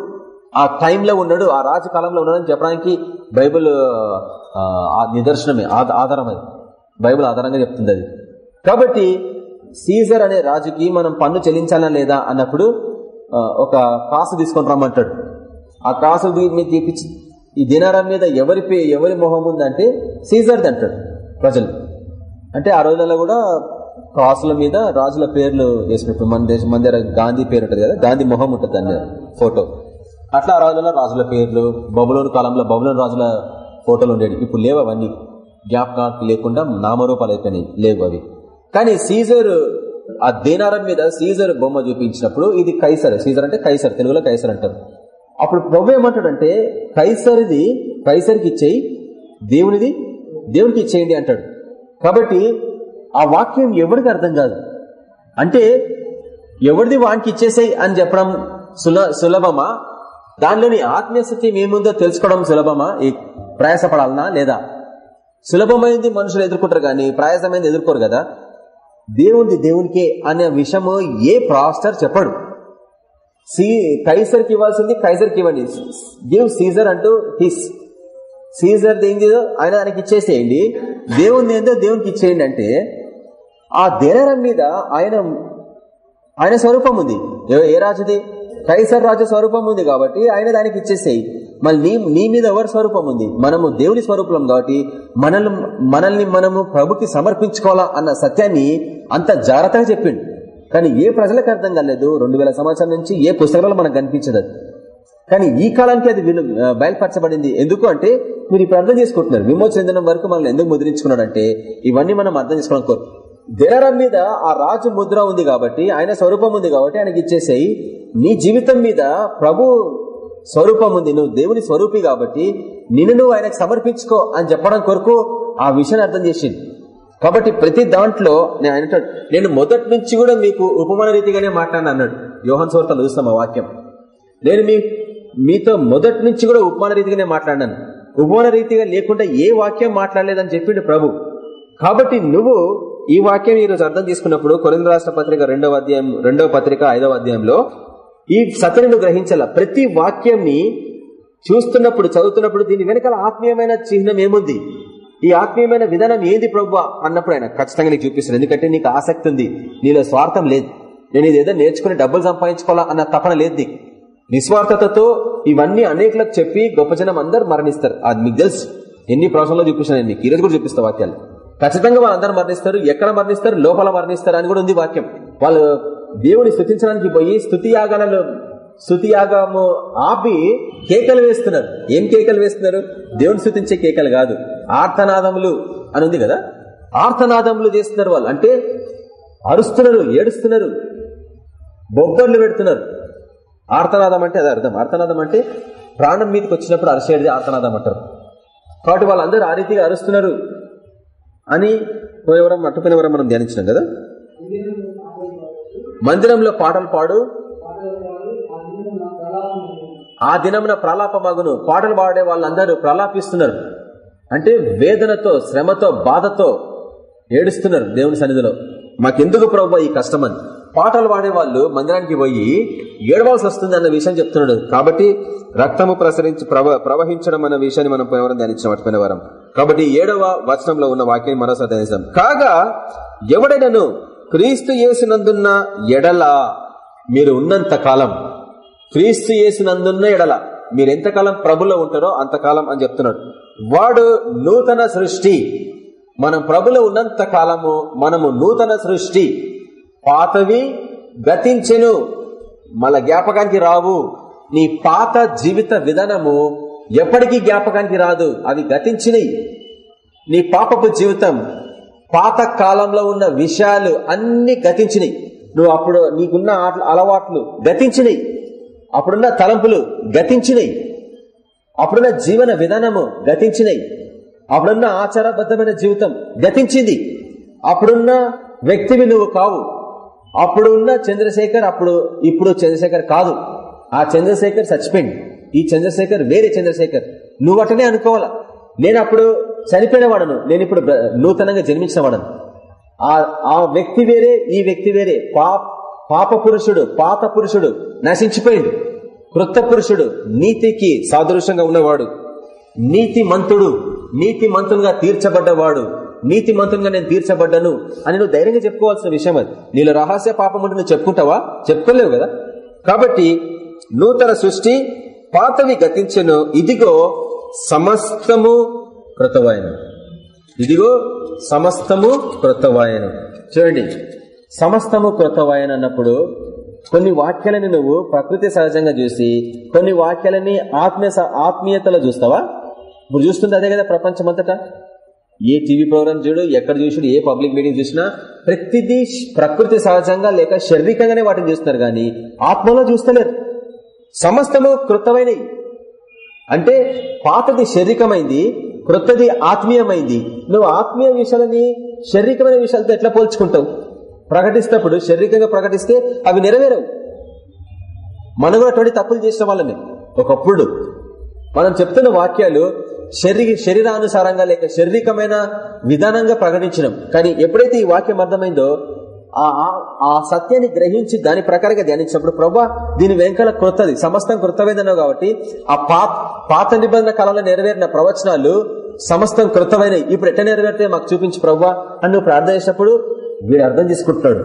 ఆ టైంలో ఉన్నాడు. ఆ రాజు కాలంలో ఉన్నాడని చెప్పడానికి బైబుల్ నిదర్శనమే ఆధారమే. బైబుల్ ఆధారంగా చెప్తుంది అది. కాబట్టి సీజర్ అనే రాజుకి మనం పన్ను చెల్లించాలా లేదా అన్నప్పుడు ఒక కాసు తీసుకొని రమ్మంటాడు. ఆ కాసు మీద తీపించి ఈ దినారం మీద ఎవరి పే ఎవరి మొహం ఉందంటే సీజర్ది అంటాడు ప్రజలు. అంటే ఆ రోజులలో కూడా కాసుల మీద రాజుల పేర్లు వేసినట్టు. మన దేశం మన దగ్గర గాంధీ పేరు ఉంటుంది కదా గాంధీ మొహం ఉంటుంది దాని ఫోటో. అట్లా ఆ రోజులలో రాజుల పేర్లు బబులోని కాలంలో బబులోని రాజుల ఫోటోలు ఉండేవి ఇప్పుడు లేవు అవన్నీ. జ్ఞాపకానికి లేకుండా నామరూపాలు అయిపోయినాయి. లేవు అవి. కానీ సీజర్ ఆ దేనారం మీద సీజర్ బొమ్మ చూపించినప్పుడు ఇది కైసర్. సీజర్ అంటే కైసర్ తెలుగులో కైసర్ అంటారు. అప్పుడు ప్రభు ఏమంటాడంటే కైసరిది కైసరికి ఇచ్చేయి దేవునిది దేవునికి ఇచ్చేయండి అంటాడు. కాబట్టి ఆ వాక్యం ఎవరికి అర్థం కాదు. అంటే ఎవరిది వానికి ఇచ్చేసాయి అని చెప్పడం సులభమా? దానిలోని ఆత్మీయ సత్యం ఏముందో తెలుసుకోవడం సులభమా? ఈ ప్రయాసపడాలనా లేదా? సులభమైంది మనుషులు ఎదుర్కొంటారు కానీ ప్రయాసమైంది ఎదుర్కోరు కదా? దేవుంది దేవునికే అనే విషయము ఏ ప్రాస్టర్ చెప్పడు. సీ కైసర్కి ఇవ్వాల్సింది కైసర్కి ఇవ్వండి. గివ్ సీజర్ అంటూ హిస్. సీజర్ ఏంటిదో ఆయన దానికి ఇచ్చేసేయండి. దేవుని ఏందో దేవునికి ఇచ్చేయండి అంటే ఆ దేరం మీద ఆయన ఆయన స్వరూపం ఉంది. ఏ- ఏ రాజుది? కైసర్ రాజు స్వరూపం ఉంది కాబట్టి ఆయన దానికి ఇచ్చేసేయి. మళ్ళీ నీ నీ మీద ఎవరి స్వరూపం ఉంది? మనము దేవుని స్వరూపం కాబట్టి మనల్ని మనల్ని మనము ప్రభుకి సమర్పించుకోవాలా అన్న సత్యాన్ని అంత జాగ్రత్తగా చెప్పిండు. కానీ ఏ ప్రజలకు అర్థం కాలేదు? రెండు వేల సంవత్సరాల నుంచి ఏ పుస్తకాలు మనకు కనిపించదు కానీ ఈ కాలానికి అది బయలుపరచబడింది. ఎందుకు అంటే మీరు ఇప్పుడు అర్థం చేసుకుంటున్నారు. విమోచనం వరకు మనల్ని ఎందుకు ముద్రించుకున్నాడంటే ఇవన్నీ మనం అర్థం చేసుకోవడం కోరు. దేరం మీద ఆ రాజు ముద్ర ఉంది కాబట్టి ఆయన స్వరూపం ఉంది కాబట్టి ఆయనకి ఇచ్చేసేయి. నీ జీవితం మీద ప్రభు స్వరూపం ఉంది నువ్వు దేవుని స్వరూపి కాబట్టి నిన్ను నువ్వు ఆయనకు సమర్పించుకో అని చెప్పడం కొరకు ఆ విషయాన్ని అర్థం చేసింది. కాబట్టి ప్రతి దాంట్లో నేను ఆయన నేను మొదటి నుంచి కూడా మీకు ఉపమాన రీతిగానే మాట్లాడిన అన్నాడు. యోహన్ సోర్తలు చూస్తాం ఆ వాక్యం. నేను మీ మీతో మొదటి నుంచి కూడా ఉపమాన రీతిగానే మాట్లాడినాను. ఉపమాన రీతిగా లేకుండా ఏ వాక్యం మాట్లాడలేదని చెప్పిండు ప్రభు. కాబట్టి నువ్వు ఈ వాక్యం ఈ రోజు అర్థం చేసుకున్నప్పుడు కొరింద రాష్ట్ర పత్రిక రెండవ అధ్యాయం రెండవ పత్రిక ఐదవ అధ్యాయంలో ఈ సత్యని గ్రహించాల. ప్రతి వాక్యంని చూస్తున్నప్పుడు చదువుతున్నప్పుడు దీని వెనకాల ఆత్మీయమైన చిహ్నం ఏముంది? ఈ ఆత్మీయమైన విధానం ఏంది ప్రభు అన్నప్పుడు ఆయన ఖచ్చితంగా నీకు చూపిస్తాను ఎందుకంటే నీకు ఆసక్తి ఉంది. నీలో స్వార్థం లేదు. నేను ఇదేదో నేర్చుకుని డబ్బులు సంపాదించుకోవాలా అన్న తపన లేదు నీకు. నిస్వార్థతతో ఇవన్నీ అనేకులకు చెప్పి గొప్ప జనం అందరూ మరణిస్తారు. అది మీకు తెలుసు. ఎన్ని ప్రాసంలో చూపిస్తాను నేను నీకు. కూడా చూపిస్తా వాక్యాలు. ఖచ్చితంగా వాళ్ళందరూ మరణిస్తారు. ఎక్కడ మరణిస్తారు? లోపల మరణిస్తారు అని కూడా ఉంది వాక్యం. వాళ్ళు దేవుని స్థుతించడానికి పోయి స్థుతి యాగాలలో స్థుతి యాగము ఆపి కేకలు వేస్తున్నారు. ఏం కేకలు వేస్తున్నారు? దేవుని స్థుతించే కేకలు కాదు. ఆర్తనాదములు అని ఉంది కదా? ఆర్తనాదములు చేస్తున్నారు వాళ్ళు. అంటే అరుస్తున్నారు ఏడుస్తున్నారు బొబ్బర్లు పెడుతున్నారు. ఆర్తనాదం అంటే అది అర్థం. ఆర్తనాదం అంటే ప్రాణం మీదకి వచ్చినప్పుడు అరిసేది ఆర్తనాదం అంటారు. కాబట్టి వాళ్ళందరూ ఆ రీతిగా అరుస్తున్నారు అని ఎవరం అట్టుకునేవరం మనం ధ్యానించినాం కదా? మందిరంలో పాటలు పాడు. ఆ దినమున ప్రలాపమగును. పాటలు పాడే వాళ్ళందరూ ప్రలాపిస్తున్నారు. అంటే వేదనతో శ్రమతో బాధతో ఏడుస్తున్నారు దేవుని సన్నిధిలో. మాకెందుకు ప్రభు ఈ కష్టం అని పాటలు పాడే వాళ్ళు మందిరానికి పోయి ఏడవాల్సి వస్తుంది అన్న విషయం చెప్తున్నాడు. కాబట్టి రక్తము ప్రసరించి ప్రవ- ప్రవహించడం అన్న విషయాన్ని మనం పోయినవరం ధ్యానించాం అటుపోయిన వారం కాబట్టి ఏడవ వచనంలో ఉన్న వాక్యం మరోసారి ధ్యానిస్తాం. కాగా ఎవడైనను క్రీస్తు యేసునందున్న ఎడల మీరు ఉన్నంత కాలం క్రీస్తు యేసునందున్న ఎడల మీరు ఎంతకాలం ప్రభులో ఉంటారో అంతకాలం అని చెప్తున్నాడు. వాడు నూతన సృష్టి. మనం ప్రభులో ఉన్నంత కాలము మనము నూతన సృష్టి. పాతవి గతించెను. మళ్ళా జ్ఞాపకానికి రావు. నీ పాత జీవిత విధానము ఎప్పటికీ జ్ఞాపకానికి రాదు. అవి గతించినవి నీ పాపపు జీవితం పాత కాలంలో ఉన్న విషయాలు అన్ని గతించినాయి నువ్వు అప్పుడు నీకున్న అలవాట్లు గతించినాయి అప్పుడున్న తలంపులు గతించినాయి అప్పుడున్న జీవన విధానము గతించినాయి అప్పుడున్న ఆచారబద్ధమైన జీవితం గతించింది. అప్పుడున్న వ్యక్తివి నువ్వు కావు. అప్పుడు ఉన్న చంద్రశేఖర్ అప్పుడు ఇప్పుడు చంద్రశేఖర్ కాదు. ఆ చంద్రశేఖర్ చచ్చిపోయింది ఈ చంద్రశేఖర్ వేరే చంద్రశేఖర్. నువ్వు అటనే అనుకోవాలా? నేను అప్పుడు చనిపోయిన వాడను నేను ఇప్పుడు నూతనంగా జన్మించిన వాడను ఆ ఆ వ్యక్తి వేరే ఈ వ్యక్తి వేరే. పాప పురుషుడు పాత పురుషుడు నశించిపోయిండు. కృత పురుషుడు నీతికి సాదృశ్యంగా ఉన్నవాడు. నీతి మంతుడు నీతి మంతులుగా తీర్చబడ్డవాడు. నీతి మంతులుగా నేను తీర్చబడ్డాను అని నువ్వు ధైర్యంగా చెప్పుకోవాల్సిన విషయం అది. నీలో రహస్య పాపం ఉంటే నువ్వు చెప్పుకుంటావా? చెప్పుకోలేవు కదా? కాబట్టి నూతన సృష్టి పాతవి గతించను. ఇదిగో సమస్తము కృతవాయను. ఇదిగో సమస్తము క్రొత్తవాయను చూడండి సమస్తము క్రొత్తవాయను అన్నప్పుడు కొన్ని వాక్యాలని నువ్వు ప్రకృతి సహజంగా చూసి కొన్ని వాక్యాలని ఆత్మీయ ఆత్మీయతలో చూస్తావా? ఇప్పుడు చూస్తుంది అదే కదా ప్రపంచం అంతటా ఏ టీవీ ప్రోగ్రామ్ చూడు ఎక్కడ చూసిడు ఏ పబ్లిక్ మీటింగ్ చూసినా ప్రతిదీ ప్రకృతి సహజంగా లేక శారీరకంగానే వాటిని చూస్తున్నారు కానీ ఆత్మలో చూస్తలేరు. సమస్తము కృతమైనవి అంటే పాతది శారీరకమైంది క్రొత్తది ఆత్మీయమైంది. నువ్వు ఆత్మీయ విషయాలని శారీరకమైన విషయాలతో ఎట్లా పోల్చుకుంటావు? ప్రకటిస్తప్పుడు శారీరకంగా ప్రకటిస్తే అవి నెరవేరవు. మనం కూడా అటువంటి తప్పులు చేసిన వాళ్ళమే. ఒకప్పుడు మనం చెప్తున్న వాక్యాలు శరీర శరీరానుసారంగా లేక శారీరకమైన విధానంగా ప్రకటించడం కానీ ఎప్పుడైతే ఈ వాక్యం అర్థమైందో ఆ ఆ సత్యాన్ని గ్రహించి దాని ప్రకారంగా ధ్యానించినప్పుడు ప్రభా దీని వెంకల కృతది సమస్తం కృతమైందన్నావు కాబట్టి ఆ పాత పాత నిబంధన కాలంలో నెరవేరిన ప్రవచనాలు సమస్తం కృతమైనవి. ఇప్పుడు ఎట్లా నెరవేరితే మాకు చూపించి ప్రభా అని నువ్వు ప్రార్థన చేసినప్పుడు వీడు అర్థం చేసుకుంటున్నాడు.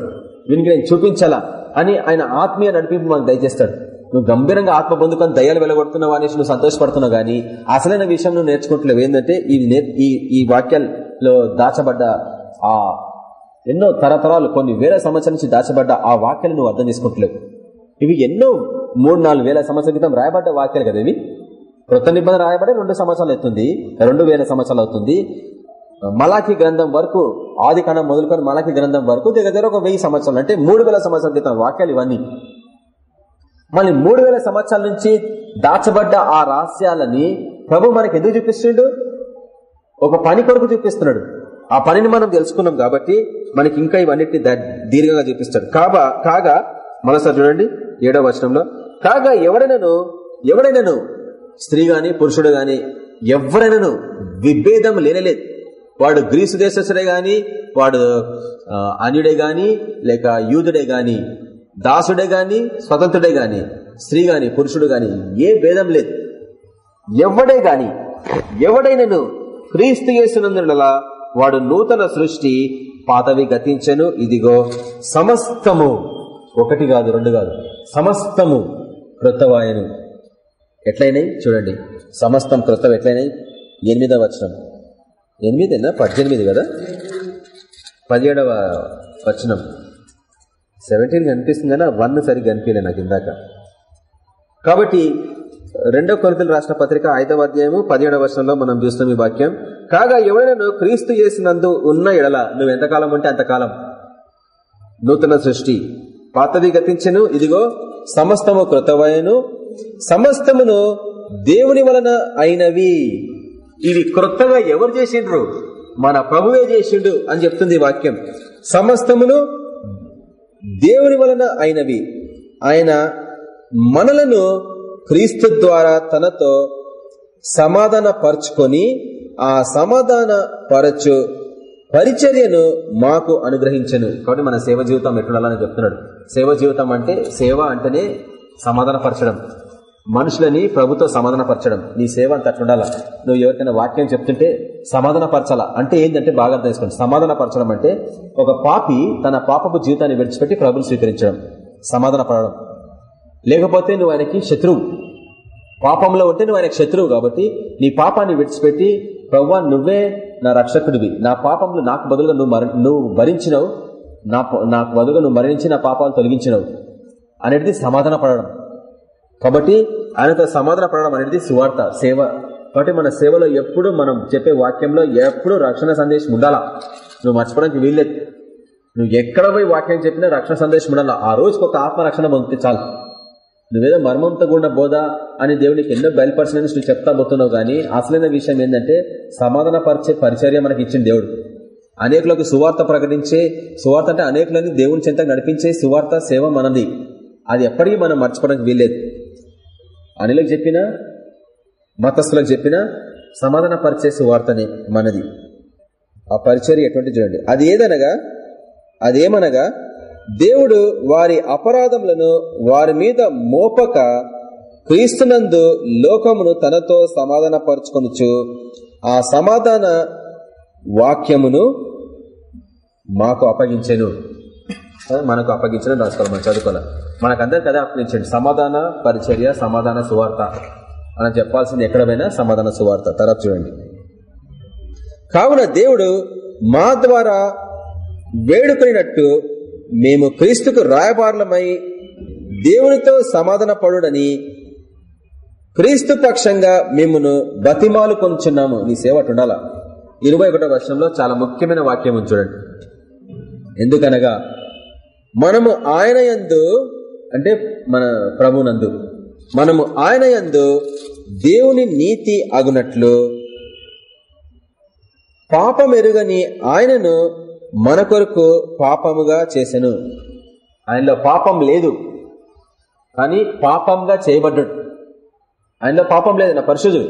వీనికి నేను చూపించాలా అని ఆయన ఆత్మీయ నడిపింపు మనకు దయచేస్తాడు. నువ్వు గంభీరంగా ఆత్మ పొందుకొని దయ్యాలు వెలగొడుతున్నావు అనేసి నువ్వు సంతోషపడుతున్నావు కానీ అసలైన విషయం నువ్వు నేర్చుకుంటలేవు. ఏంటంటే ఈ ఈ వాక్యాల్లో దాచబడ్డ ఆ ఎన్నో తరతరాలు కొన్ని వేల సంవత్సరాల నుంచి దాచబడ్డ ఆ వాక్యాలు నువ్వు అర్థం చేసుకుంటలేవు. ఇవి ఎన్నో మూడు నాలుగు వేల సంవత్సరాల క్రితం రాయబడ్డ వాక్యాలు కదా ఇవి? కృత నిబంధన రాయబడే రెండు సంవత్సరాలు అవుతుంది రెండు వేల సంవత్సరాలు అవుతుంది. మలాఖీ గ్రంథం వరకు ఆది కణం మొదలుకొని మలాఖీ గ్రంథం వరకు దగ్గర దగ్గర ఒక వెయ్యి సంవత్సరాలు అంటే మూడు వేల సంవత్సరాల క్రితం వాక్యాలు ఇవన్నీ. మళ్ళీ మూడు వేల సంవత్సరాల నుంచి దాచబడ్డ ఆ రహస్యాలని ప్రభు మనకి ఎందుకు చూపిస్తుండడు ఒక పని కొరకు చూపిస్తున్నాడు. ఆ పనిని మనం తెలుసుకున్నాం కాబట్టి మనకి ఇంకా ఇవన్నిటిని దీర్ఘంగా చూపిస్తాడు. కాబా కాగా మనసారి చూడండి ఏడవ వచనంలో కాగా ఎవరైనాను ఎవడైనాను స్త్రీ గాని పురుషుడు గాని ఎవరైనాను విభేదం లేనలేదు. వాడు గ్రీసు దేశస్తుడే గాని వాడు అన్యుడే గాని లేక యూదుడే గాని దాసుడే గాని స్వతంత్రుడే గాని స్త్రీ గాని పురుషుడు గాని ఏ భేదం లేదు. ఎవడే గాని ఎవడైనను క్రీస్తు చేసినందులా వాడు నూతన సృష్టి పాతవి గతించను ఇదిగో సమస్తము. ఒకటి కాదు రెండు కాదు. సమస్తము క్రొత్తవాయను ఎట్లయినాయి? చూడండి. సమస్తం కృతం ఎట్లయినాయి? ఎనిమిదవ వచనం. ఎనిమిదేనా? పద్దెనిమిది కదా? పదిహేడవ వచనం. సెవెంటీన్ కనిపిస్తుంది కానీ వన్ సరిగ్గా కనిపించలే నాకు ఇందాక. కాబట్టి రెండో కొరితలు రాష్ట్ర పత్రిక ఐదవ అధ్యాయము పదిహేడవ వర్షంలో మనం చూస్తాం ఈ వాక్యం. కాగా ఎవరైనా క్రీస్తు చేసినందు ఉన్న ఎడల నువ్వు ఎంతకాలం ఉంటే అంతకాలం నూతన సృష్టి. పాతవి గతించను ఇదిగో సమస్తము కృతవయను. సమస్తమును దేవుని వలన అయినవి. ఇవి క్రొత్తగా ఎవరు చేసిండ్రు? మన ప్రభువే చేసిండు అని చెప్తుంది వాక్యం. సమస్తమును దేవుని వలన అయినవి. ఆయన మనలను క్రీస్తు ద్వారా తనతో సమాధాన పరుచుకొని ఆ సమాధాన పరచు పరిచర్యను మాకు అనుగ్రహించను. కాబట్టి మన సేవ జీవితం ఎట్లుండాలని చెప్తున్నాడు. సేవ జీవితం అంటే సేవ అంటేనే సమాధానపరచడం. మనుషులని ప్రభుత్వ సమాధానపరచడం. నీ సేవ అంత అట్లుండాల? నువ్వు ఎవరికైనా వాక్యం చెప్తుంటే సమాధానపరచాలా? అంటే ఏంటంటే బాగా తెలుసుకోండి సమాధానపరచడం అంటే ఒక పాపి తన పాపపు జీవితాన్ని విడిచిపెట్టి ప్రభుని స్వీకరించడం. సమాధాన పడడం లేకపోతే నువ్వు ఆయనకి శత్రువు. పాపంలో ఉంటే నువ్వు ఆయనకు శత్రువు కాబట్టి నీ పాపాన్ని విడిచిపెట్టి ప్రవ్వా నువ్వే నా రక్షకుడివి. నా పాపంలో నాకు బదులుగా నువ్వు నువ్వు భరించినవు. నా నాకు బదులుగా నువ్వు మరణించి నా పాపాలు తొలగించినవు. అనేది సమాధాన పడడం కాబట్టి ఆయనతో సమాధాన పడడం అనేది సువార్త సేవ. కాబట్టి మన సేవలో ఎప్పుడు మనం చెప్పే వాక్యంలో ఎప్పుడు రక్షణ సందేశం ఉండాలా? నువ్వు మర్చిపోవడానికి వీల్లేదు. నువ్వు ఎక్కడ పోయి వాక్యం చెప్పినా రక్షణ సందేశం ఉండాలా? ఆ రోజుకి ఒక ఆత్మరక్షణ పొందితే చాలు. నువ్వేదో మర్మంతో కూడిన బోధ అని దేవునికి ఎన్నో బయలుపరచని నువ్వు చెప్తా పోతున్నావు కానీ అసలైన విషయం ఏంటంటే సమాధాన పరిచే పరిచర్య మనకి ఇచ్చిన దేవుడు. అనేకులకు సువార్త ప్రకటించే సువార్త అంటే అనేకులని దేవుని చెంత నడిపించే సువార్త సేవ మనది. అది ఎప్పటికీ మనం మర్చిపోవడానికి వీల్లేదు. అనిలకు చెప్పినా మతస్థులకు చెప్పినా సమాధాన పరిచే సువార్తనే మనది. ఆ పరిచర్య ఎటువంటి చూడండి. అది ఏదనగా అదేమనగా దేవుడు వారి అపరాధములను వారి మీద మోపక క్రీస్తునందు లోకమును తనతో సమాధాన పరుచుకొనుచు ఆ సమాధాన వాక్యమును మాకు అప్పగించను. మనకు అప్పగించడం రాసుకోవాలి మనం చదువుకోవాలి. మనకందరికి కదా అప్పగించండి. సమాధాన పరిచర్య సమాధాన సువార్త. అని చెప్పాల్సింది ఎక్కడ సమాధాన సువార్త. తర్వాత చూడండి. కావున దేవుడు మా ద్వారా వేడుకొనినట్టు మేము క్రీస్తుకు రాయబారులమై దేవునితో సమాధాన పడుడని క్రీస్తు పక్షంగా మిమ్మను బతిమాలు కొంచున్నాము నీ సేవ ఉండాలా ఇరవై ఒకటో వర్షంలో చాలా ముఖ్యమైన వాక్యం చూడండి. ఎందుకనగా మనము ఆయన యందు అంటే మన ప్రభునందు మనము ఆయన యందు దేవుని నీతి అగునట్లు పాపమెరుగని ఆయనను మన కొరకు పాపముగా చేశాను ఆయనలో పాపం లేదు. కానీ పాపంగా చేయబడ్డాడు. ఆయనలో పాపం లేదు నా పరిశుద్ధుడు.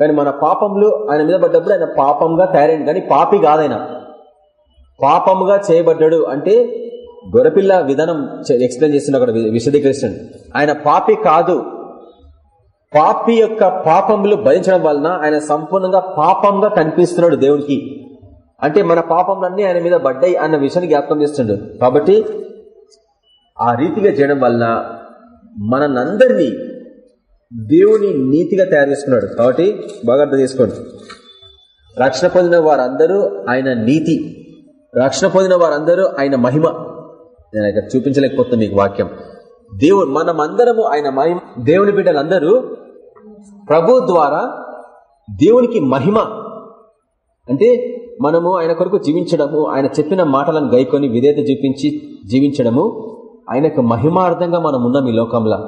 కానీ మన పాపంలో ఆయన మీద పడ్డప్పుడు ఆయన పాపంగా తయారైంది. కానీ పాపి కాదైనా. పాపముగా చేయబడ్డాడు అంటే గొరపిల్ల విధానం ఎక్స్ప్లెయిన్ చేసిన అక్కడ విశదీకరిస్తాడు ఆయన పాపి కాదు. పాపి యొక్క పాపములు భరించడం వలన ఆయన సంపూర్ణంగా పాపంగా కనిపిస్తున్నాడు దేవునికి. అంటే మన పాపంలన్నీ ఆయన మీద పడ్డాయి అన్న విషయాన్ని జ్ఞాపకం చేస్తుండ్రు కాబట్టి ఆ రీతిగా చేయడం వలన మనందరినీ దేవుని నీతిగా తయారు చేసుకున్నాడు. కాబట్టి బాగా అర్థం చేసుకోండి. రక్షణ పొందిన వారందరూ ఆయన నీతి. రక్షణ పొందిన వారందరూ ఆయన మహిమ. నేను ఇక్కడ చూపించలేకపోతున్నా మీకు వాక్యం. దేవుడు మనమందరము ఆయన మహిమ. దేవుని బిడ్డలందరూ ప్రభు ద్వారా దేవునికి మహిమ. అంటే మనము ఆయన కొరకు జీవించడము ఆయన చెప్పిన మాటలను గైకొని విధేత చూపించి జీవించడము ఆయనకు మహిమార్థంగా మనం ఉన్నాం ఈ లోకంలో.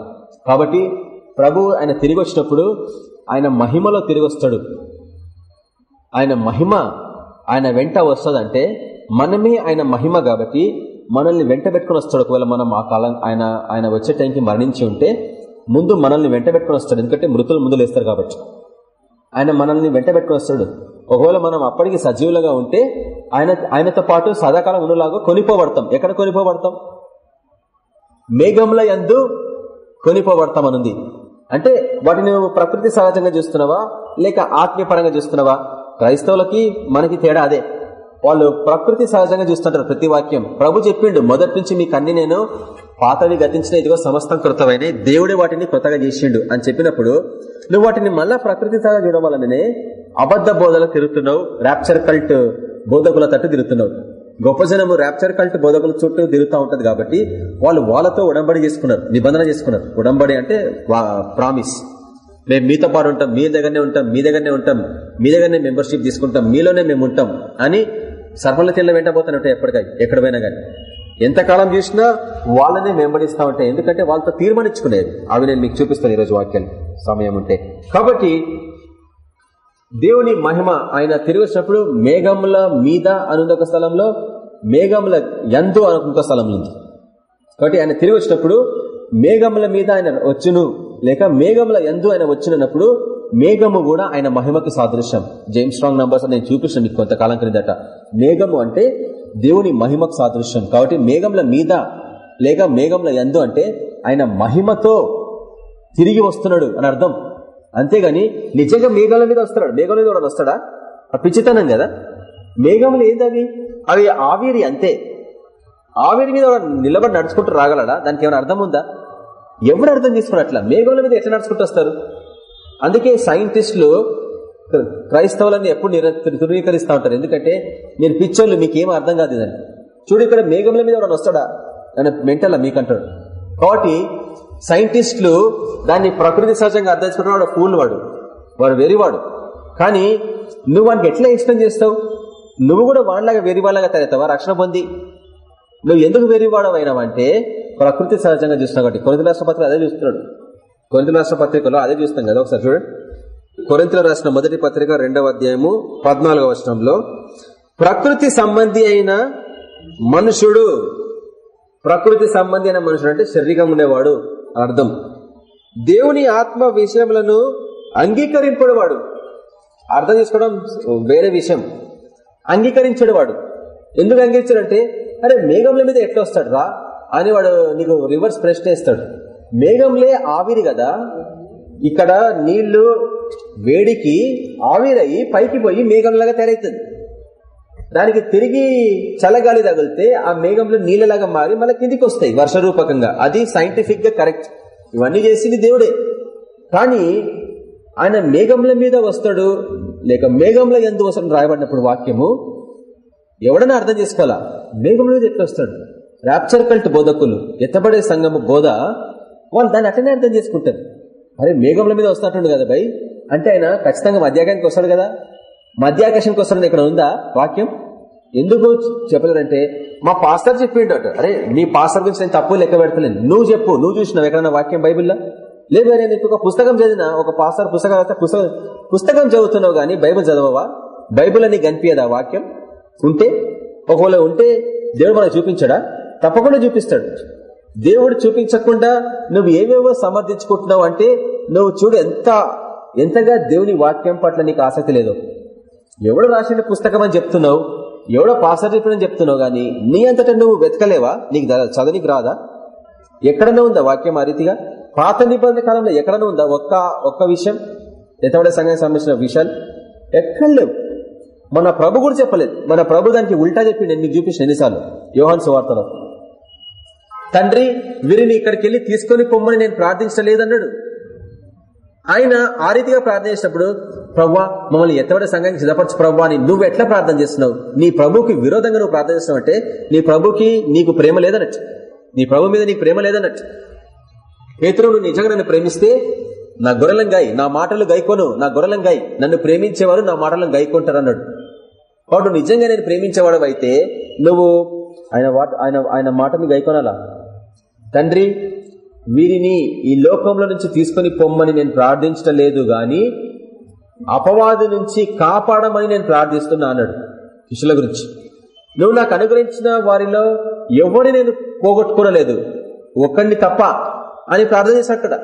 కాబట్టి ప్రభు ఆయన తిరిగి వచ్చినప్పుడు ఆయన మహిమలో తిరిగి వస్తాడు. ఆయన మహిమ ఆయన వెంట వస్తుందంటే మనమే ఆయన మహిమ కాబట్టి మనల్ని వెంట పెట్టుకుని వస్తాడు. ఒకవేళ మనం ఆ కాలం ఆయన ఆయన వచ్చే టైంకి మరణించి ఉంటే ముందు మనల్ని వెంట పెట్టుకుని వస్తాడు. ఎందుకంటే మృతులు ముందు లేస్తారు కాబట్టి ఆయన మనల్ని వెంట పెట్టుకుని వస్తాడు. ఒకవేళ మనం అప్పటికి సజీవులుగా ఉంటే ఆయన ఆయనతో పాటు సదాకాలం ఉన్నలాగా కొనిపోబడతాం. ఎక్కడ కొనిపోబడతాం? మేఘంల ఎందు కొనిపోబడతామనుంది. అంటే వాటిని నువ్వు ప్రకృతి సహజంగా చూస్తున్నావా? లేక ఆత్మీయపరంగా చూస్తున్నావా? క్రైస్తవులకి మనకి తేడా అదే. వాళ్ళు ప్రకృతి సహజంగా చూస్తుంటారు ప్రతి వాక్యం. ప్రభు చెప్పిండు మొదటి నుంచి మీకు అన్ని నేను పాతవి గతించిన ఇదిగో సమస్తం కృతమైన దేవుడే వాటిని కొత్తగా చేసిండు అని చెప్పినప్పుడు నువ్వు వాటిని మళ్ళా ప్రకృతి సహజ చూడడం వల్లనే అబద్ధ బోధలు తిరుగుతున్నావు ర్యాప్చర్ కల్ట్ బోధకుల తట్టు తిరుగుతున్నావు. గొప్ప జనము ర్యాప్చర్ కల్ట్ బోధకుల చుట్టూ తిరుగుతూ ఉంటది కాబట్టి వాళ్ళు వాళ్ళతో ఉడంబడి చేసుకున్నారు నిబంధన చేసుకున్నారు. ఉడంబడి అంటే ప్రామిస్ మేము మీతో పాటు ఉంటాం మీ దగ్గరనే ఉంటాం మీ దగ్గరనే ఉంటాం మీ దగ్గరనే మెంబర్షిప్ తీసుకుంటాం మీలోనే మేము ఉంటాం అని సర్వల తెల్ల వెంటబోతానంటే ఎప్పటికై ఎక్కడ పోయినా కానీ. ఎంతకాలం చూసినా వాళ్ళనే వెంబడిస్తా ఉంటాయి ఎందుకంటే వాళ్ళతో తీర్మానించుకునేది. అవి నేను మీకు చూపిస్తాను ఈరోజు వాక్యాలు సమయం ఉంటే. కాబట్టి దేవుని మహిమ ఆయన తిరిగి వచ్చినప్పుడు మేఘముల మీద అనుందొక స్థలంలో మేఘముల ఎందు అనుకుంట స్థలం ఉంది. కాబట్టి ఆయన తిరిగి వచ్చినప్పుడు మేఘముల మీద ఆయన వచ్చును లేక మేఘముల ఎందు ఆయన వచ్చినప్పుడు మేఘము కూడా ఆయన మహిమకి సాదృశ్యం. జేమ్స్ స్ట్రాంగ్ నంబర్స్ నేను చూపిస్తాను మీకు కొంతకాలం క్రిందట. మేఘము అంటే దేవుని మహిమకు సాదృశ్యం. కాబట్టి మేఘముల మీద లేక మేఘముల ఎందు అంటే ఆయన మహిమతో తిరిగి వస్తున్నాడు అని అర్థం. అంతేగాని నిజంగా మేఘాల మీద వస్తున్నాడు మేఘాల మీద కూడా వస్తాడా? ఆ పిచ్చితనం కదా. మేఘములు ఏంటది అవి ఆవిరి అంతే. ఆవిరి మీద నిలబడి నడుచుకుంటూ రాగలడా? దానికి ఏమైనా అర్థం ఉందా? ఎవరు అర్థం చేసుకున్నట్ల? మేఘముల మీద ఎట్లా నడుచుకుంటూ వస్తారు? అందుకే సైంటిస్టులు క్రైస్తవులని ఎప్పుడు ధృవీకరిస్తూ ఉంటారు. ఎందుకంటే మీరు పిచ్చోళ్ళు మీకేం అర్థం కాదు ఇదండి చూడు ఇక్కడ మేఘముల మీద వాడు వస్తాడా? అని మీకు మీకంటాడు. కాబట్టి సైంటిస్టులు దాన్ని ప్రకృతి సహజంగా అర్థం చేసుకుంటే వాడు ఫూల్ వాడు. వాడు వెరివాడు. కానీ నువ్వు వానికి ఎట్లా ఇష్టం చేస్తావు? నువ్వు కూడా వాడిలాగా వెరివాళ్ళగా తయారవుతావా? రక్షణ పొంది. నువ్వు ఎందుకు వెరివాడవైనావంటే ప్రకృతి సహజంగా చూస్తున్నావు కాబట్టి. కొరింత రాష్ట్ర పత్రిక అదే చూస్తున్నాడు. కొరింత రాష్ట్ర పత్రికలో అదే చూస్తాం కదా ఒకసారి చూడండి కొరింతలో రాసిన మొదటి పత్రిక రెండవ అధ్యాయము పద్నాలుగవ వర్షంలో ప్రకృతి సంబంధి అయిన మనుషుడు ప్రకృతి సంబంధి అయిన మనుషుడు అంటే శరీరం ఉండేవాడు. అర్థం. దేవుని ఆత్మ విషయములను అంగీకరింపడవాడు. అర్థం చేసుకోవడం వేరే విషయం. అంగీకరించడవాడు. ఎందుకు అంగీకరించాడంటే అరే మేఘంల మీద ఎట్లా వస్తాడు రా? అని వాడు నీకు రివర్స్ ప్రశ్న ఇస్తాడు మేఘంలే ఆవిరి కదా? ఇక్కడ నీళ్ళు వేడికి ఆవిరయి పైకి పోయి మేఘంలాగా తయారవుతుంది. దానికి తిరిగి చల్లగాలి తగిలితే ఆ మేఘంలో నీళ్ళలాగా మారి మళ్ళీ కిందికి వస్తాయి వర్షరూపకంగా. అది సైంటిఫిక్గా కరెక్ట్ ఇవన్నీ చేసింది దేవుడే. కానీ ఆయన మేఘంల మీద వస్తాడు లేక మేఘంలో ఎందు వస్తాడు రాయబడినప్పుడు వాక్యము ఎవడన్నా అర్థం చేసుకోవాలా? మేఘం మీద ఎట్లా వస్తాడు? ర్యాప్చర్ కల్ట్ బోధకులు ఎత్తబడే సంఘము బోధ వాళ్ళు దాన్ని అట్టనే అర్థం చేసుకుంటారు. అరే మేఘంల మీద వస్తాడు కదా భయ్ అంటే ఆయన ఖచ్చితంగా మధ్యాహ్నానికి వస్తాడు కదా? మధ్యాకాశానికి వస్తాడని ఇక్కడ ఉందా వాక్యం? ఎందుకు చెప్పలేదంటే మా పాస్టర్ చెప్పిండట అరే నీ పాస్టర్ గురించి నేను తప్పు లెక్క పెడతలేను నువ్వు చెప్పు నువ్వు చూసినావు ఎక్కడన్నా వాక్యం బైబిల్లో? లేదు నేను నీకు ఒక పుస్తకం చదివిన ఒక పాస్టర్ పుస్తకం పుస్తకం పుస్తకం చదువుతున్నావు కానీ బైబిల్ చదవవా? బైబిల్ అని కనిపించదా వాక్యం? ఉంటే? ఒకవేళ ఉంటే దేవుడు మనకు చూపించడా? తప్పకుండా చూపిస్తాడు. దేవుడు చూపించకుండా నువ్వు ఏవేవో సమర్థించుకుంటున్నావు అంటే నువ్వు చూడు ఎంత ఎంతగా దేవుని వాక్యం పట్ల నీకు ఆసక్తి లేదు. ఎవడు రాసిన పుస్తకం అని చెప్తున్నావు? ఎవడో పాసర్ చెప్పినని చెప్తున్నావు గానీ నీ అంతటా నువ్వు వెతకలేవా? నీకు చదువునికి రాదా? ఎక్కడనే ఉందా వాక్యం ఆ రీతిగా? పాత నిబంధన కాలంలో ఎక్కడనే ఉందా? ఒక్క ఒక్క విషయం? ఎతవడే సంఘానికి సంబంధించిన విషయాలు? ఎక్కడ లేవు. మన ప్రభు కూడా చెప్పలేదు. మన ప్రభు దానికి ఉల్టా చెప్పి నేను మీకు చూపించిన ఎన్నిసార్లు? యోహాన్ సువార్తలో. తండ్రి వీరిని ఇక్కడికి వెళ్ళి తీసుకొని పొమ్మని నేను ప్రార్థించలేదన్నాడు. ఆయన ఆ రీతిగా ప్రార్థన చేసినప్పుడు ప్రవ్వా మమ్మల్ని ఎత్తబడే సంఘానికి సిద్ధపరచు ప్రవ్వా అని నువ్వు ఎట్లా ప్రార్థన చేస్తున్నావు? నీ ప్రభుకి విరోధంగా నువ్వు ప్రార్థన చేస్తున్నావు అంటే నీ ప్రభుకి నీకు ప్రేమ లేదన్నట్టు. నీ ప్రభు మీద నీకు ప్రేమ లేదన్నట్టు. పేతురు నువ్వు నిజంగా నన్ను ప్రేమిస్తే నా గొర్రెలం గాయి నా మాటలు గైకోను నా గొర్రెలం గాయి. నన్ను ప్రేమించేవారు నా మాటలను గైకుంటారు అన్నాడు. వాడు నిజంగా నేను ప్రేమించేవాడు అయితే నువ్వు ఆయన ఆయన ఆయన మాటను గైకొనాలా తండ్రి వీరిని ఈ లోకంలో నుంచి తీసుకుని పొమ్మని నేను ప్రార్థించటం లేదు గాని అపవాది నుంచి కాపాడమని నేను ప్రార్థిస్తున్నా అన్నాడు శిష్యుల గురించి. నువ్వు నాకు అనుగ్రహించిన వారిలో ఎవరిని నేను పోగొట్టుకోనలేదు. ఒక్కడిని తప్ప అని ప్రార్థన చేశాడు అక్కడ.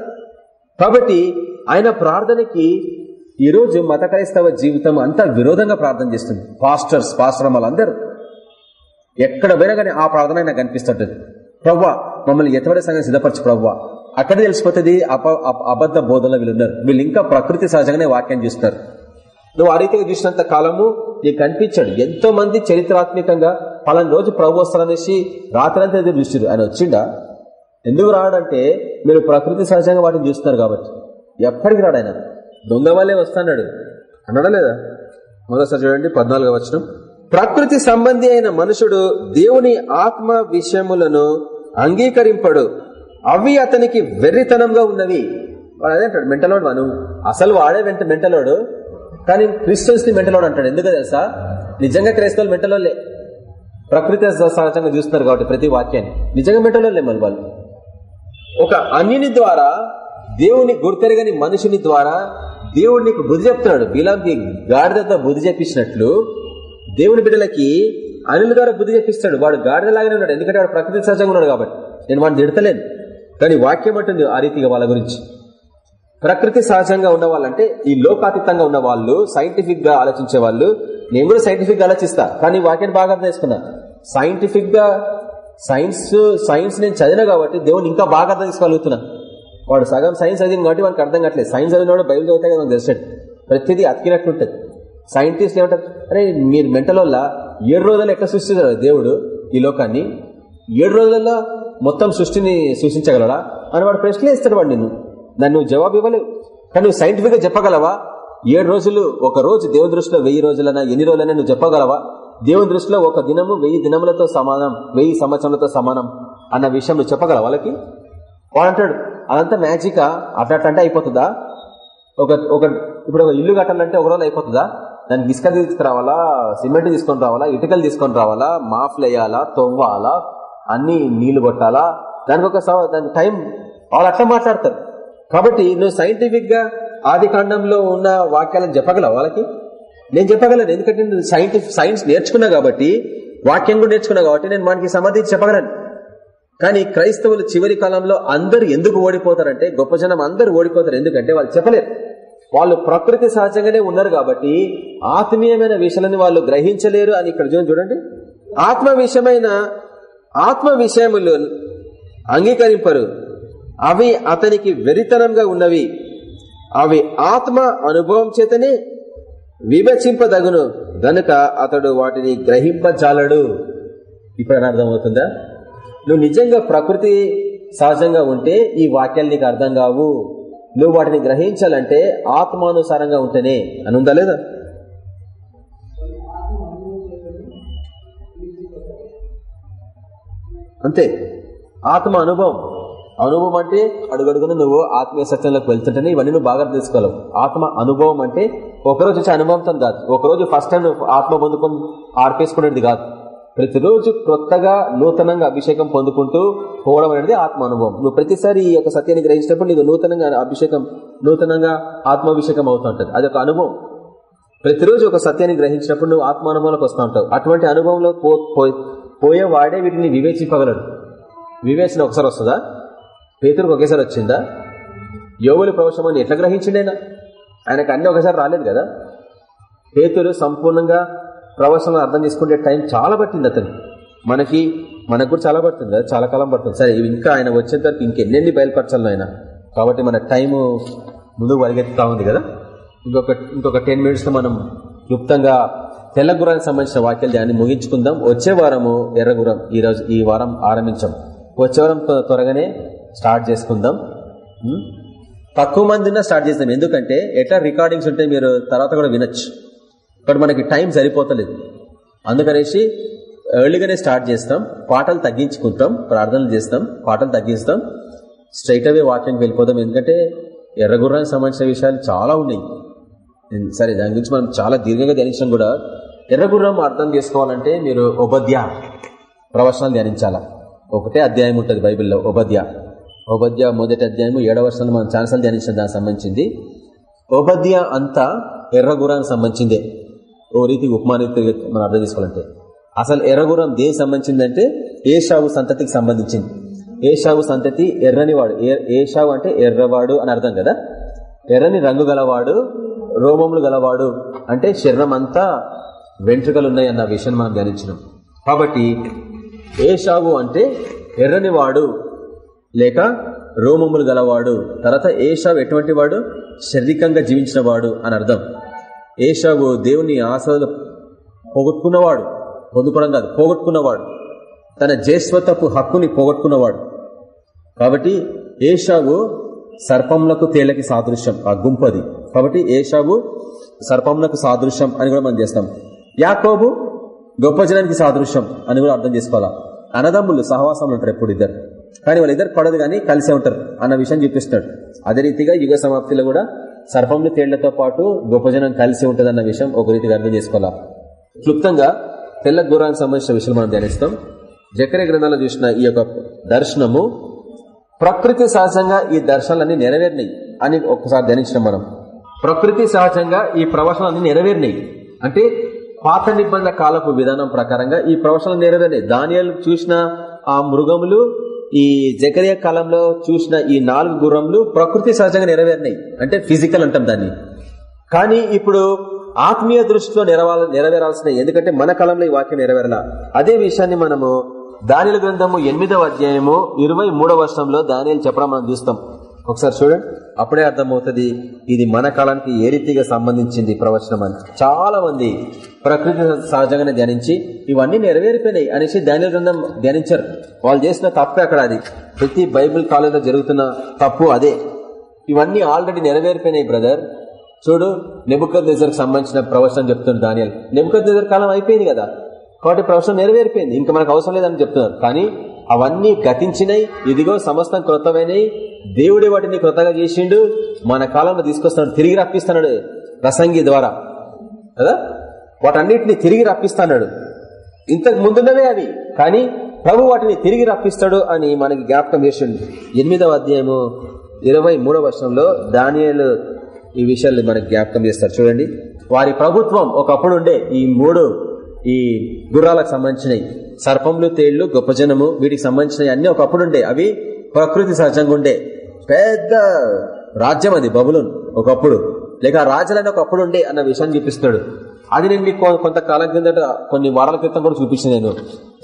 కాబట్టి ఆయన ప్రార్థనకి ఈరోజు మత క్రైస్తవ జీవితం అంతా విరోధంగా ప్రార్థన చేస్తుంది. పాస్టర్స్ పాశ్రమాలు అందరూ ఎక్కడ పోయినా కానీ ఆ ప్రార్థన నాకు కనిపిస్తుంటుంది ప్రవ్వా మమ్మల్ని ఎతబడే సంఘం సిద్ధపరచు ప్రవ్వా. అక్కడ తెలిసిపోతుంది అబద్ధ బోధనలో వీళ్ళున్నారు. వీళ్ళు ఇంకా ప్రకృతి సహజంగానే వాక్యం చూస్తారు నువ్వు ఆ రీతిగా చూసినంత కాలము నీకు కనిపించాడు. ఎంతో మంది చరిత్రాత్మకంగా పలాని రోజు ప్రభు వస్తారనేసి రాత్రంతా ఎదురు చూసారు ఆయన వచ్చిండా? ఎందుకు రాడంటే మీరు ప్రకృతి సహజంగా వాటిని చూస్తున్నారు కాబట్టి. ఎప్పటికి రాడు ఆయన? దొంగ వాళ్ళే వస్తాడు అన్నాడా లేదా మొదటిసారి చూడండి పద్నాలుగో వచ్చిన ప్రకృతి సంబంధి అయిన మనుషుడు దేవుని ఆత్మ విషయములను అంగీకరింపడు. అవి అతనికి వెర్రితనంగా ఉన్నవి. వాడు అదే అంటాడు మెంటలోడు మనం అసలు వాడే వెంట మెంటలోడు కానీ క్రిస్టియన్స్ని మెంటలోడు అంటాడు. ఎందుకు తెలుసా? నిజంగా క్రైస్తవులు మెంటలోలే ప్రకృతి సహజంగా చూస్తున్నారు కాబట్టి ప్రతి వాక్యాన్ని. నిజంగా మెంటలోలే మన వాళ్ళు. ఒక అన్యుని ద్వారా దేవుని గుర్తెరగని మనుషుని ద్వారా దేవుడు నీకు బుద్ధి చెప్తున్నాడు. బీలాంకి గాడిదతో బుద్ధి చెప్పించినట్లు దేవుని బిడ్డలకి అనిల్ ద్వారా బుద్ధి చెప్పిస్తాడు. వాడు గాడిదలాగానే ఉన్నాడు. ఎందుకంటే వాడు ప్రకృతి సహజంగా ఉన్నాడు కాబట్టి. నేను వాడిని తిడతలేను. కానీ వాక్యం అంటుంది ఆ రీతిగా వాళ్ళ గురించి. ప్రకృతి సహజంగా ఉన్న వాళ్ళంటే ఈ లోకాతీతంగా ఉన్న వాళ్ళు సైంటిఫిక్గా ఆలోచించే వాళ్ళు నేను కూడా సైంటిఫిక్గా ఆలోచిస్తా. కానీ వాక్యాన్ని బాగా అర్థం చేసుకున్నా. సైంటిఫిక్గా సైన్స్ సైన్స్ నేను చదివినా కాబట్టి దేవుని ఇంకా బాగా అర్థం చేసుకోగలుగుతున్నా. వాడు సగం సైన్స్ చదివింది కాబట్టి వాడికి అర్థం కావట్లేదు. సైన్స్ చదివిన బయలు చదివితే కదా తెలిసాడు ప్రతిదీ అతికినట్టుంటది సైంటిస్ట్ ఏమంటారు? అరే మీరు మెంటల్ వల్ల ఏడు రోజులు ఎట్లా సృష్టించారు దేవుడు ఈ లోకాన్ని? ఏడు రోజులలో మొత్తం సృష్టిని సృష్టించగలడా? అని వాడు ప్రశ్న ఇస్తాడు వాడు నిన్ను. దాన్ని నువ్వు జవాబు ఇవ్వలేవు. కానీ నువ్వు సైంటిఫిక్గా చెప్పగలవా? ఏడు రోజులు ఒక రోజు దేవుని దృష్టిలో వెయ్యి రోజులైనా ఎన్ని రోజులైనా నువ్వు చెప్పగలవా? దేవుని దృష్టిలో ఒక దినము వెయ్యి దినములతో సమానం వెయ్యి సంవత్సరాలతో సమానం అన్న విషయం నువ్వు చెప్పగలవా వాళ్ళకి? వాడు అంటాడు అదంతా మ్యాజికా అట్లా అంటే అయిపోతుందా? ఒక ఒక ఇప్పుడు ఒక ఇల్లు కట్టాలంటే ఒక రోజు అయిపోతుందా? దానికి ఇసుక తీసుకురావాలా సిమెంట్ తీసుకొని రావాలా? ఇటుకలు తీసుకొని రావాలా? మాఫ్లు వేయాలా? తొవ్వాలా? అన్ని నీళ్ళు కొట్టాలా? దానికి ఒక దాని టైం వాళ్ళు అట్లా మాట్లాడతారు. కాబట్టి నువ్వు సైంటిఫిక్గా ఆది కాండంలో ఉన్న వాక్యాలను చెప్పగలవు వాళ్ళకి? నేను చెప్పగలను. ఎందుకంటే నేను సైంటిఫిక్ సైన్స్ నేర్చుకున్నా కాబట్టి వాక్యం కూడా నేర్చుకున్నా కాబట్టి నేను మనకి సమర్థించి చెప్పగలను. కానీ క్రైస్తవులు చివరి కాలంలో అందరు ఎందుకు ఓడిపోతారంటే గొప్ప జనం అందరు ఓడిపోతారు. ఎందుకంటే వాళ్ళు చెప్పలేరు. వాళ్ళు ప్రకృతి సహజంగానే ఉన్నారు కాబట్టి ఆత్మీయమైన విషయాలని వాళ్ళు గ్రహించలేరు అని ఇక్కడ చూడండి ఆత్మ విషయమైన ఆత్మ విషయములు అంగీకరింపరు. అవి అతనికి వెరితనంగా ఉన్నవి. అవి ఆత్మ అనుభవం చేతనే విభజింపదగును. గనుక అతడు వాటిని గ్రహింపజాలడు. ఇప్పుడు అర్థమవుతుందా? నువ్వు నిజంగా ప్రకృతి సహజంగా ఉంటే ఈ వాక్యాలు నీకు అర్థం కావు. నువ్వు వాటిని గ్రహించాలంటే ఆత్మానుసారంగా ఉంటేనే అని ఉందా లేదా? అంతే. ఆత్మ అనుభవం. అనుభవం అంటే అడుగడుగున నువ్వు ఆత్మీయ సత్యంలోకి వెళ్తుంటేనే ఇవన్నీ నువ్వు బాగా తెలుసుకోలేవు ఆత్మ అనుభవం అంటే ఒకరోజు వచ్చే అనుభవంతో కాదు. ఒకరోజు ఫస్ట్ టైం ఆత్మ పొందుకొని ఆర్పేసుకునేది కాదు. ప్రతిరోజు కొత్తగా నూతనంగా అభిషేకం పొందుకుంటూ పోవడం అనేది ఆత్మ అనుభవం నువ్వు ప్రతిసారి ఈ యొక్క సత్యాన్ని గ్రహించినప్పుడు నీకు నూతనంగా అభిషేకం నూతనంగా ఆత్మాభిషేకం అవుతుంటది అది ఒక అనుభవం. ప్రతిరోజు ఒక సత్యాన్ని గ్రహించినప్పుడు నువ్వు ఆత్మ అనుభవంలోకి వస్తూ ఉంటావు. అటువంటి అనుభవంలో పోయే వాడే వీటిని వివేచింపగలడు. వివేచన ఒకసారి వస్తుందా? పేతురికి ఒకేసారి వచ్చిందా? యోగుల ప్రవేశమని ఎట్లా గ్రహించిండేనా? ఆయనకు అన్ని ఒకసారి రాలేదు కదా? పేతులు సంపూర్ణంగా ప్రవచనం అర్థం చేసుకునే టైం చాలా పట్టింది అతను మనకి మనకు కూడా చాలా పడుతుంది కదా చాలా కాలం పడుతుంది. సరే ఇంకా ఆయన వచ్చేంత వరకు ఇంకెన్నెన్ని బయలుపరచాలి ఆయన కాబట్టి మన టైము ముందుకు పరిగెత్తుతా ఉంది కదా. ఇంకొక ఇంకొక టెన్ మినిట్స్ మనం క్లుప్తంగా తెల్లగురానికి సంబంధించిన వాక్యాలు దాన్ని ముగించుకుందాం. వచ్చే వారము ఎర్రగురం ఈ రోజు ఈ వారం ఆరంభించాం. వచ్చే వారం త్వరగానే స్టార్ట్ చేసుకుందాం. తక్కువ మందిన స్టార్ట్ చేద్దాం. ఎందుకంటే ఎట్లా రికార్డింగ్స్ ఉంటే మీరు తర్వాత కూడా వినొచ్చు. ఇక్కడ మనకి టైం సరిపోతలేదు. అందుకనేసి ఎర్లీగానే స్టార్ట్ చేస్తాం పాటలు తగ్గించుకుంటాం ప్రార్థనలు చేస్తాం పాటలు తగ్గిస్తాం స్ట్రైట్ అవే వాక్యంకి వెళ్ళిపోదాం ఎందుకంటే ఎర్రగుర్రానికి సంబంధించిన విషయాలు చాలా ఉన్నాయి. సరే దాని గురించి మనం చాలా దీర్ఘంగా ధ్యానించడం కూడా. ఎర్రగుర్రం అర్థం చేసుకోవాలంటే మీరు ఉపధ్య ప్రవచనాలు ధ్యానించాలా? ఒకటే అధ్యాయం ఉంటుంది బైబిల్లో ఉపధ్య ఉపధ్య మొదటి అధ్యాయము ఏడవ వర్షాలు మనం ఛాన్సల్ ధ్యానించిన దానికి సంబంధించింది. ఉపధ్య అంతా ఎర్రగురానికి సంబంధించిందే. ఓ రీతి ఉపమానిత మనం అర్థం చేసుకోవాలంటే. అసలు ఎర్రగురం దేనికి సంబంధించిందంటే ఏషావు సంతతికి సంబంధించింది. ఏషావు సంతతి ఎర్రని వాడు. ఏ- ఏషావు అంటే ఎర్రవాడు అని అర్థం కదా? ఎర్రని రంగు గలవాడు రోమములు గలవాడు. అంటే శరీరం అంతా వెంట్రుకలు ఉన్నాయి అన్న విషయం మనం ధ్యానించినాం. కాబట్టి ఏషావు అంటే ఎర్రని వాడు లేక రోమములు గలవాడు. తర్వాత ఏషావు ఎటువంటి వాడు? శారీరకంగా జీవించిన వాడు అని అర్థం. ఏషావు దేవుని ఆశలు పొగొట్టుకున్నవాడు. పొందుకోవడం కాదు పోగొట్టుకున్నవాడు. తన జేస్వతపు హక్కుని పోగొట్టుకున్నవాడు. కాబట్టి ఏషావు సర్పంలకు తేళ్ళకి సాదృశ్యం. ఆ గుంపది కాబట్టి ఏషావు సర్పంలకు సాదృశ్యం అని కూడా మనం చేస్తాం. యాకోబు గొప్ప జనానికి సాదృశ్యం అని కూడా అర్థం చేసుకోవాలా? అన్నదమ్ములు సహవాసంలో ఉంటారు ఎప్పుడు ఇద్దరు. కానీ వాళ్ళిద్దరు పడదు కానీ కలిసే ఉంటారు అన్న విషయం చూపిస్తున్నాడు. అదే రీతిగా యుగ సమాప్తిలో కూడా సర్పంలు తేళ్ళతో పాటు గొప్ప జనం కలిసి ఉంటుంది అన్న విషయం ఒక రీతిగా అర్థం చేసుకోవాలా? క్లుప్తంగా తెల్ల గుర్రానికి సంబంధించిన విషయం మనం ధ్యానిస్తాం. జకరే గ్రంథాలు చూసిన ఈ యొక్క దర్శనము ప్రకృతి సహజంగా ఈ దర్శనాలన్నీ నెరవేరినాయి అని ఒకసారి ధ్యానించినాం మనం. ప్రకృతి సహజంగా ఈ ప్రవచనాలన్నీ నెరవేరినాయి. అంటే పాత నిబంధన కాలపు విధానం ప్రకారంగా ఈ ప్రవచనాలు నెరవేరినాయి. దానియాలు చూసిన ఆ మృగములు ఈ జకరియా కాలంలో చూసిన ఈ నాలుగు గుర్రములు ప్రకృతి సహజంగా నెరవేరినాయి. అంటే ఫిజికల్ అంటాం దాన్ని. కానీ ఇప్పుడు ఆత్మీయ దృష్టిలో నెరవేర నెరవేరాల్సిన ఎందుకంటే మన కాలంలో ఈ వాక్యం నెరవేరలా. అదే విషయాన్ని మనము దానిల గ్రంథము ఎనిమిదవ అధ్యాయము ఇరవై మూడవ వర్షంలో దానిలు చెప్పడం మనం చూస్తాం. ఒకసారి చూడండి అప్పుడే అర్థమవుతుంది ఇది మన కాలానికి ఏ రీతిగా సంబంధించింది ప్రవచనం అని. చాలా మంది ప్రకృతి సహజంగానే ధ్యానించి ఇవన్నీ నెరవేరిపోయినాయి అనేసి దానిల గ్రంథం ధ్యానించారు. వాళ్ళు చేసిన తప్పే అక్కడ అది. ప్రతి బైబిల్ కాలేజీలో జరుగుతున్న తప్పు అదే. ఇవన్నీ ఆల్రెడీ నెరవేరిపోయినాయి బ్రదర్. చూడు నెబుకద్ నిజర్కి సంబంధించిన ప్రవచనం చెప్తున్నారు దానియాలు నెబుకద్ నిజర్ కాలం అయిపోయింది కదా. కాబట్టి ప్రవచనం నెరవేరిపోయింది. ఇంకా మనకు అవసరం లేదని చెప్తున్నారు. కానీ అవన్నీ గతించినాయి ఇదిగో సమస్తం క్రొత్తమైనవి దేవుడే వాటిని క్రొత్తగా చేసిండు మన కాలంలో తీసుకొస్తున్నాడు తిరిగి రప్పిస్తున్నాడు ప్రసంగి ద్వారా. కదా? వాటన్నిటిని తిరిగి రప్పిస్తున్నాడు ఇంతకు ముందున్నవే అవి. కానీ ప్రభు వాటిని తిరిగి రప్పిస్తాడు అని మనకి జ్ఞాపకం చేసిండు. ఎనిమిదవ అధ్యాయము ఇరవై మూడవ వర్షంలో దానియాలు ఈ విషయాలు మనకు జ్ఞాపకం చేస్తారు. చూడండి. వారి ప్రభుత్వం ఒకప్పుడు ఉండే ఈ మూడు ఈ గుర్రాలకు సంబంధించినవి సర్పంలు తేళ్ళు గొప్ప జనము వీటికి సంబంధించినవి అన్ని ఒకప్పుడు ఉండే అవి ప్రకృతి సహజంగా ఉండే. పెద్ద రాజ్యం అది బబులున్ ఒకప్పుడు. లేక రాజులని ఒకప్పుడు ఉండే అన్న విషయాన్ని చూపిస్తాడు అది నేను మీకు కొంతకాలం కిందట కొన్ని వారాల క్రితం కూడా చూపించిన నేను.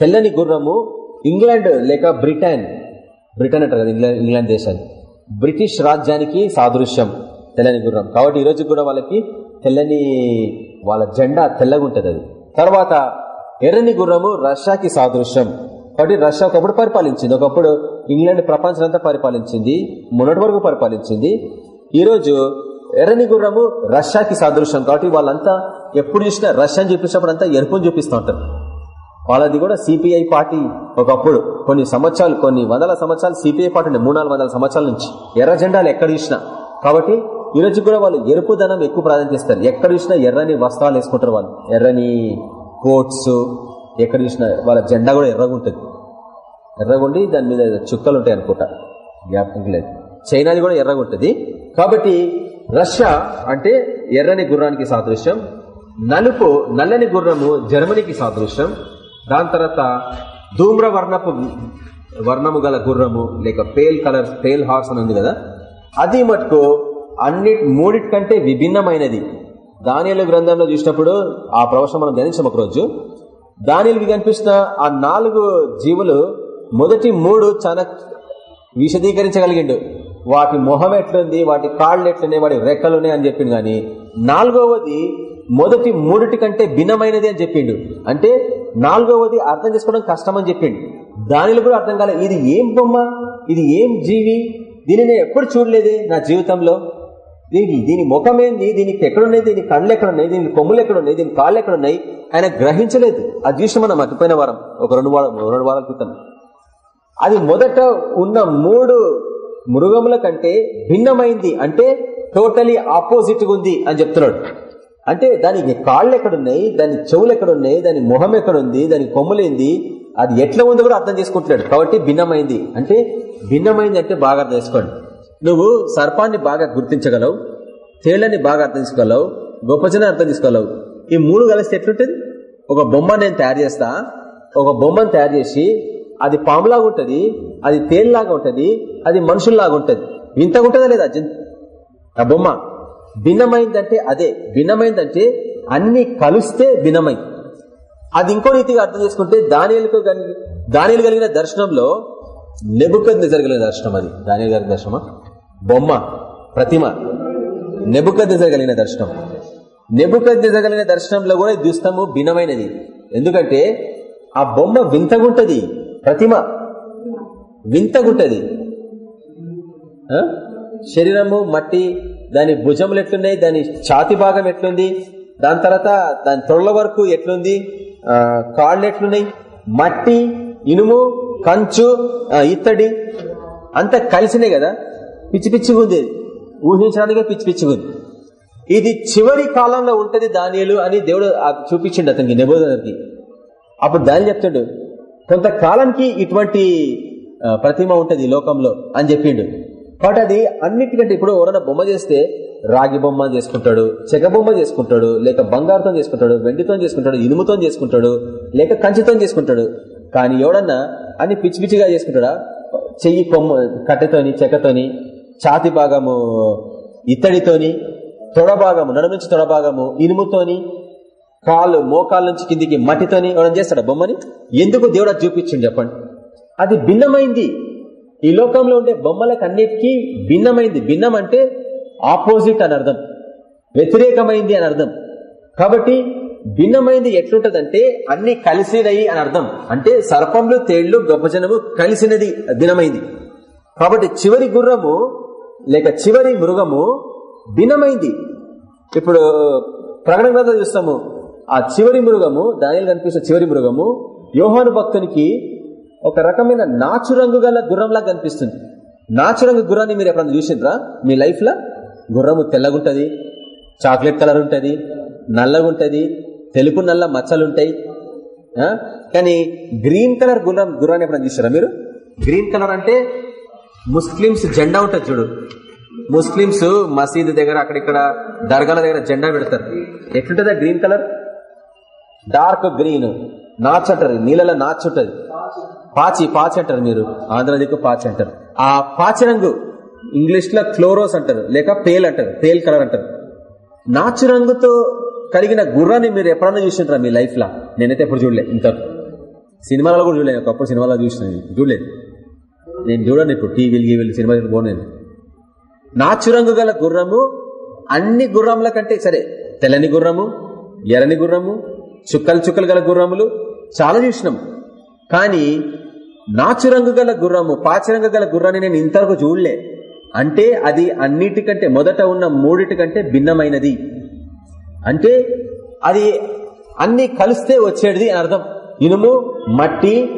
తెల్లని గుర్రము ఇంగ్లాండ్ లేక బ్రిటన్. బ్రిటన్ అంటారు కదా ఇంగ్లాండ్ ఇంగ్లాండ్ దేశాన్ని. బ్రిటిష్ రాజ్యానికి సాదృశ్యం. తెల్లని గుర్రం. కాబట్టి ఈరోజు కూడా వాళ్ళకి తెల్లని వాళ్ళ జెండా తెల్లగుంటది అది. తర్వాత ఎర్రని గుర్రము రష్యాకి సాదృశ్యం. కాబట్టి రష్యా ఒకప్పుడు పరిపాలించింది. ఒకప్పుడు ఇంగ్లాండ్ ప్రపంచం అంతా పరిపాలించింది. మొన్నటి వరకు పరిపాలించింది. ఈరోజు ఎర్రని గుర్రము రష్యాకి సాదృశ్యం. కాబట్టి వాళ్ళంతా ఎప్పుడు చూసినా రష్యా చూపించినప్పుడు అంతా ఎరుపుని చూపిస్తూ ఉంటారు. వాళ్ళది కూడా సిపిఐ పార్టీ ఒకప్పుడు. కొన్ని సంవత్సరాలు కొన్ని వందల సంవత్సరాలు సిపిఐ పార్టీ ఉండే. మూడు నాలుగు వందల సంవత్సరాల నుంచి. ఎర్ర జెండాలు ఎక్కడ చూసినా. కాబట్టి ఈ రోజు కూడా వాళ్ళు ఎరుపు ధనం ఎక్కువ ప్రాధాన్యత ఇస్తారు. ఎక్కడ చూసినా ఎర్రని వస్త్రాలు వేసుకుంటారు వాళ్ళు. ఎర్రని కోట్స్ ఎక్కడ చూసినా వాళ్ళ జెండా కూడా ఎర్రగా ఉంటుంది. ఎర్రగుండి దాని మీద చుక్కలు ఉంటాయి అనుకుంటా. జ్ఞాపకం లేదు. చైనాది కూడా ఎర్రగా ఉంటుంది. కాబట్టి రష్యా అంటే ఎర్రని గుర్రానికి సాదృశ్యం నలుపు నల్లని గుర్రము జర్మనీకి సాదృశ్యం దాని తర్వాత ధూమ్ర వర్ణపు వర్ణము గల గుర్రము లేక పేల్ కలర్ పేల్ హార్స్ అని ఉంది కదా అది మటుకు అన్ని మూడిటి కంటే విభిన్నమైనది. దానియలు గ్రంథంలో చూసినప్పుడు ఆ ప్రవచనం మనం ధ్యానించాం ఒకరోజు. దానిలకి కనిపిస్తున్న ఆ నాలుగు జీవులు మొదటి మూడు చాలా విశదీకరించగలిగిండు. వాటి మొహం ఎట్లుంది వాటి కాళ్ళు ఎట్లున్నాయి వాటి రెక్కలున్నాయి అని చెప్పిండు గాని నాలుగవది మొదటి మూడిటి కంటే భిన్నమైనది అని చెప్పిండు. అంటే నాలుగవది అర్థం చేసుకోవడం కష్టం అని చెప్పిండు. దానిలో కూడా అర్థం కాలేదు ఇది ఏం బొమ్మ? ఇది ఏం జీవి? దీన్ని నేను ఎప్పుడు చూడలేదే నా జీవితంలో. దీనికి దీని ముఖం ఏంది దీనికి ఎక్కడున్నాయి? దీని కళ్ళు ఎక్కడున్నాయి దీని కొమ్ములు ఎక్కడున్నాయి దీని కాళ్ళు ఎక్కడున్నాయి ఆయన గ్రహించలేదు. అది చూసిన మనం మర్చిపోయిన వారం. ఒక రెండు వారం రెండు వారాల క్రితం. అది మొదట ఉన్న మూడు మృగముల కంటే భిన్నమైంది. అంటే టోటలీ ఆపోజిట్ ఉంది అని చెప్తున్నాడు. అంటే దానికి కాళ్ళు ఎక్కడున్నాయి దాని చెవులు ఎక్కడున్నాయి దాని మొహం ఎక్కడుంది దాని కొమ్ములేంది? అది ఎట్లా ఉందో కూడా అర్థం చేసుకుంటున్నాడు కాబట్టి భిన్నమైంది. అంటే భిన్నమైంది అంటే బాగా అర్థం చేసుకోండి. నువ్వు సర్పాన్ని బాగా గుర్తించగలవు తేళ్ళని బాగా అర్థం చేసుకోగలవు గొప్పజన అర్థం చేసుకోగలవు. ఈ మూడు కలిస్తే ఎట్లుంటుంది? ఒక బొమ్మ నేను తయారు చేస్తా ఒక బొమ్మను తయారు చేసి అది పాములాగా ఉంటుంది అది తేలిలాగా ఉంటుంది అది మనుషుల్లాగా ఉంటుంది. వింతగా ఉంటుందా లేదా ఆ బొమ్మ భిన్నమైందంటే అదే భిన్నమైందంటే అన్ని కలిస్తే భిన్నమైంది అది ఇంకో రీతిగా అర్థం చేసుకుంటే దానిలకు దానిలు కలిగిన దర్శనంలో నెబుకద్ జరిగిన దర్శనం అది. దానిలు గారి దర్శనమా? బొమ్మ ప్రతిమ. నెబుకద్ కలిగిన దర్శనం. నెబుక కలిగిన దర్శనంలో కూడా దుస్తము భిన్నమైనది. ఎందుకంటే ఆ బొమ్మ వింతగుంటది ప్రతిమ వింతగుంటది. శరీరము మట్టి దాని భుజములు ఎట్లున్నాయి దాని ఛాతి భాగం ఎట్లుంది దాని తర్వాత దాని తొడల వరకు ఎట్లుంది కాళ్ళు ఎట్లున్నాయి మట్టి ఇనుము కంచు ఇత్తడి అంత కలిసినాయి కదా. పిచ్చి పిచ్చిగా ఉంది. ఊహించడానికే పిచ్చి పిచ్చిగా ఉంది. ఇది చివరి కాలంలో ఉంటది దానియలు అని దేవుడు చూపించిండు అతనికి నిబోధనకి అప్పుడు దాని చెప్తాడు కొంతకాలానికి ఇటువంటి ప్రతిమ ఉంటది లోకంలో అని చెప్పిండు. బట్ అది అన్నిటికంటే ఇప్పుడు ఎవరైనా బొమ్మ చేస్తే రాగి బొమ్మ చేసుకుంటాడు చెగ బొమ్మ చేసుకుంటాడు లేక బంగారుతో చేసుకుంటాడు వెండితో చేసుకుంటాడు ఇనుముతో చేసుకుంటాడు లేక కంచితో చేసుకుంటాడు. కానీ ఎవడన్నా అన్ని పిచ్చి పిచ్చిగా చేసుకుంటాడా? చెయ్యి కొమ్మ కట్టెతోని చెక్కతోని ఛాతి భాగము ఇత్తడితోని తొడ భాగము నడు నుంచి తొడభాగము ఇనుముతోని కాళ్ళు మోకాళ్ళ నుంచి కిందికి మట్టితోని ఎవరైనా చేస్తాడు బొమ్మని? ఎందుకు దేవుడు చూపించండి చెప్పండి. అది భిన్నమైంది. ఈ లోకంలో ఉండే బొమ్మలకు అన్నిటికీ భిన్నమైంది. భిన్నం అంటే ఆపోజిట్ అని అర్థం. వ్యతిరేకమైంది అని అర్థం. కాబట్టి భిన్నమైంది ఎట్లుంటదంటే అన్ని కలిసినవి అని అర్థం. అంటే సర్పంలు తేళ్ళు గొప్పజనము కలిసినది భిన్నమైంది. కాబట్టి చివరి గుర్రము లేక చివరి మృగము భిన్నమైంది. ఇప్పుడు ప్రకటన గ్రంథం చూస్తాము. ఆ చివరి మృగము దానిలో కనిపిస్తున్న చివరి మృగము యోహాను భక్తునికి ఒక రకమైన నాచు రంగు గల గుర్రంలా కనిపిస్తుంది. నాచు రంగు గుర్రాన్ని మీరు ఎప్పుడన్నా చూసిండ్రా? మీ లైఫ్లో? గుర్రము తెల్లగుంటది చాక్లెట్ కలర్ ఉంటుంది నల్లగుంటది తెలుపు నల్ల మచ్చలుంటాయి. కానీ గ్రీన్ కలర్ గుర్రం గుర్రాన్ని ఎప్పుడన్నా చూసారా మీరు? గ్రీన్ కలర్ అంటే ముస్లింస్ జెండా ఉంటుంది చూడు. ముస్లింస్ మసీదు దగ్గర అక్కడిక్కడ దర్గాల దగ్గర జెండా పెడతారు. ఎట్లుంటుందా గ్రీన్ కలర్ డార్క్ గ్రీన్ నాచు అంటారు. నీళ్ళలో నాచు ఉంటుంది. పాచి పాచి అంటారు మీరు. ఆంధ్ర దిక్కు పాచి అంటారు. ఆ పాచి రంగు ఇంగ్లీష్లో క్లోరోస్ అంటారు. లేక పేల్ అంటారు. పేల్ కలర్ అంటారు. నాచు రంగుతో కలిగిన గుర్రాన్ని మీరు ఎప్పుడన్నా చూసింటారా మీ లైఫ్ లా? నేనైతే ఎప్పుడు చూడలేదు ఇంత సినిమాలలో కూడా చూడలేదు ఒకప్పుడు సినిమాలో చూసిన చూడలేదు. నేను చూడను ఇప్పుడు టీవీలు గీవీలు సినిమా పోనేది నాచురంగు గల గుర్రము అన్ని గుర్రముల కంటే సరే తెల్లని గుర్రము ఎర్రని గుర్రము చుక్కలు చుక్కలు గల గుర్రములు చాలా చూసినాం. కానీ నాచురంగు గల గుర్రము పాచిరంగు గల గుర్రాన్ని నేను ఇంతవరకు చూడలే. అంటే అది అన్నిటికంటే మొదట ఉన్న మూడిటికంటే భిన్నమైనది. అంటే అది అన్ని కలిస్తే వచ్చేది అని అర్థం. ఇనుము మట్టి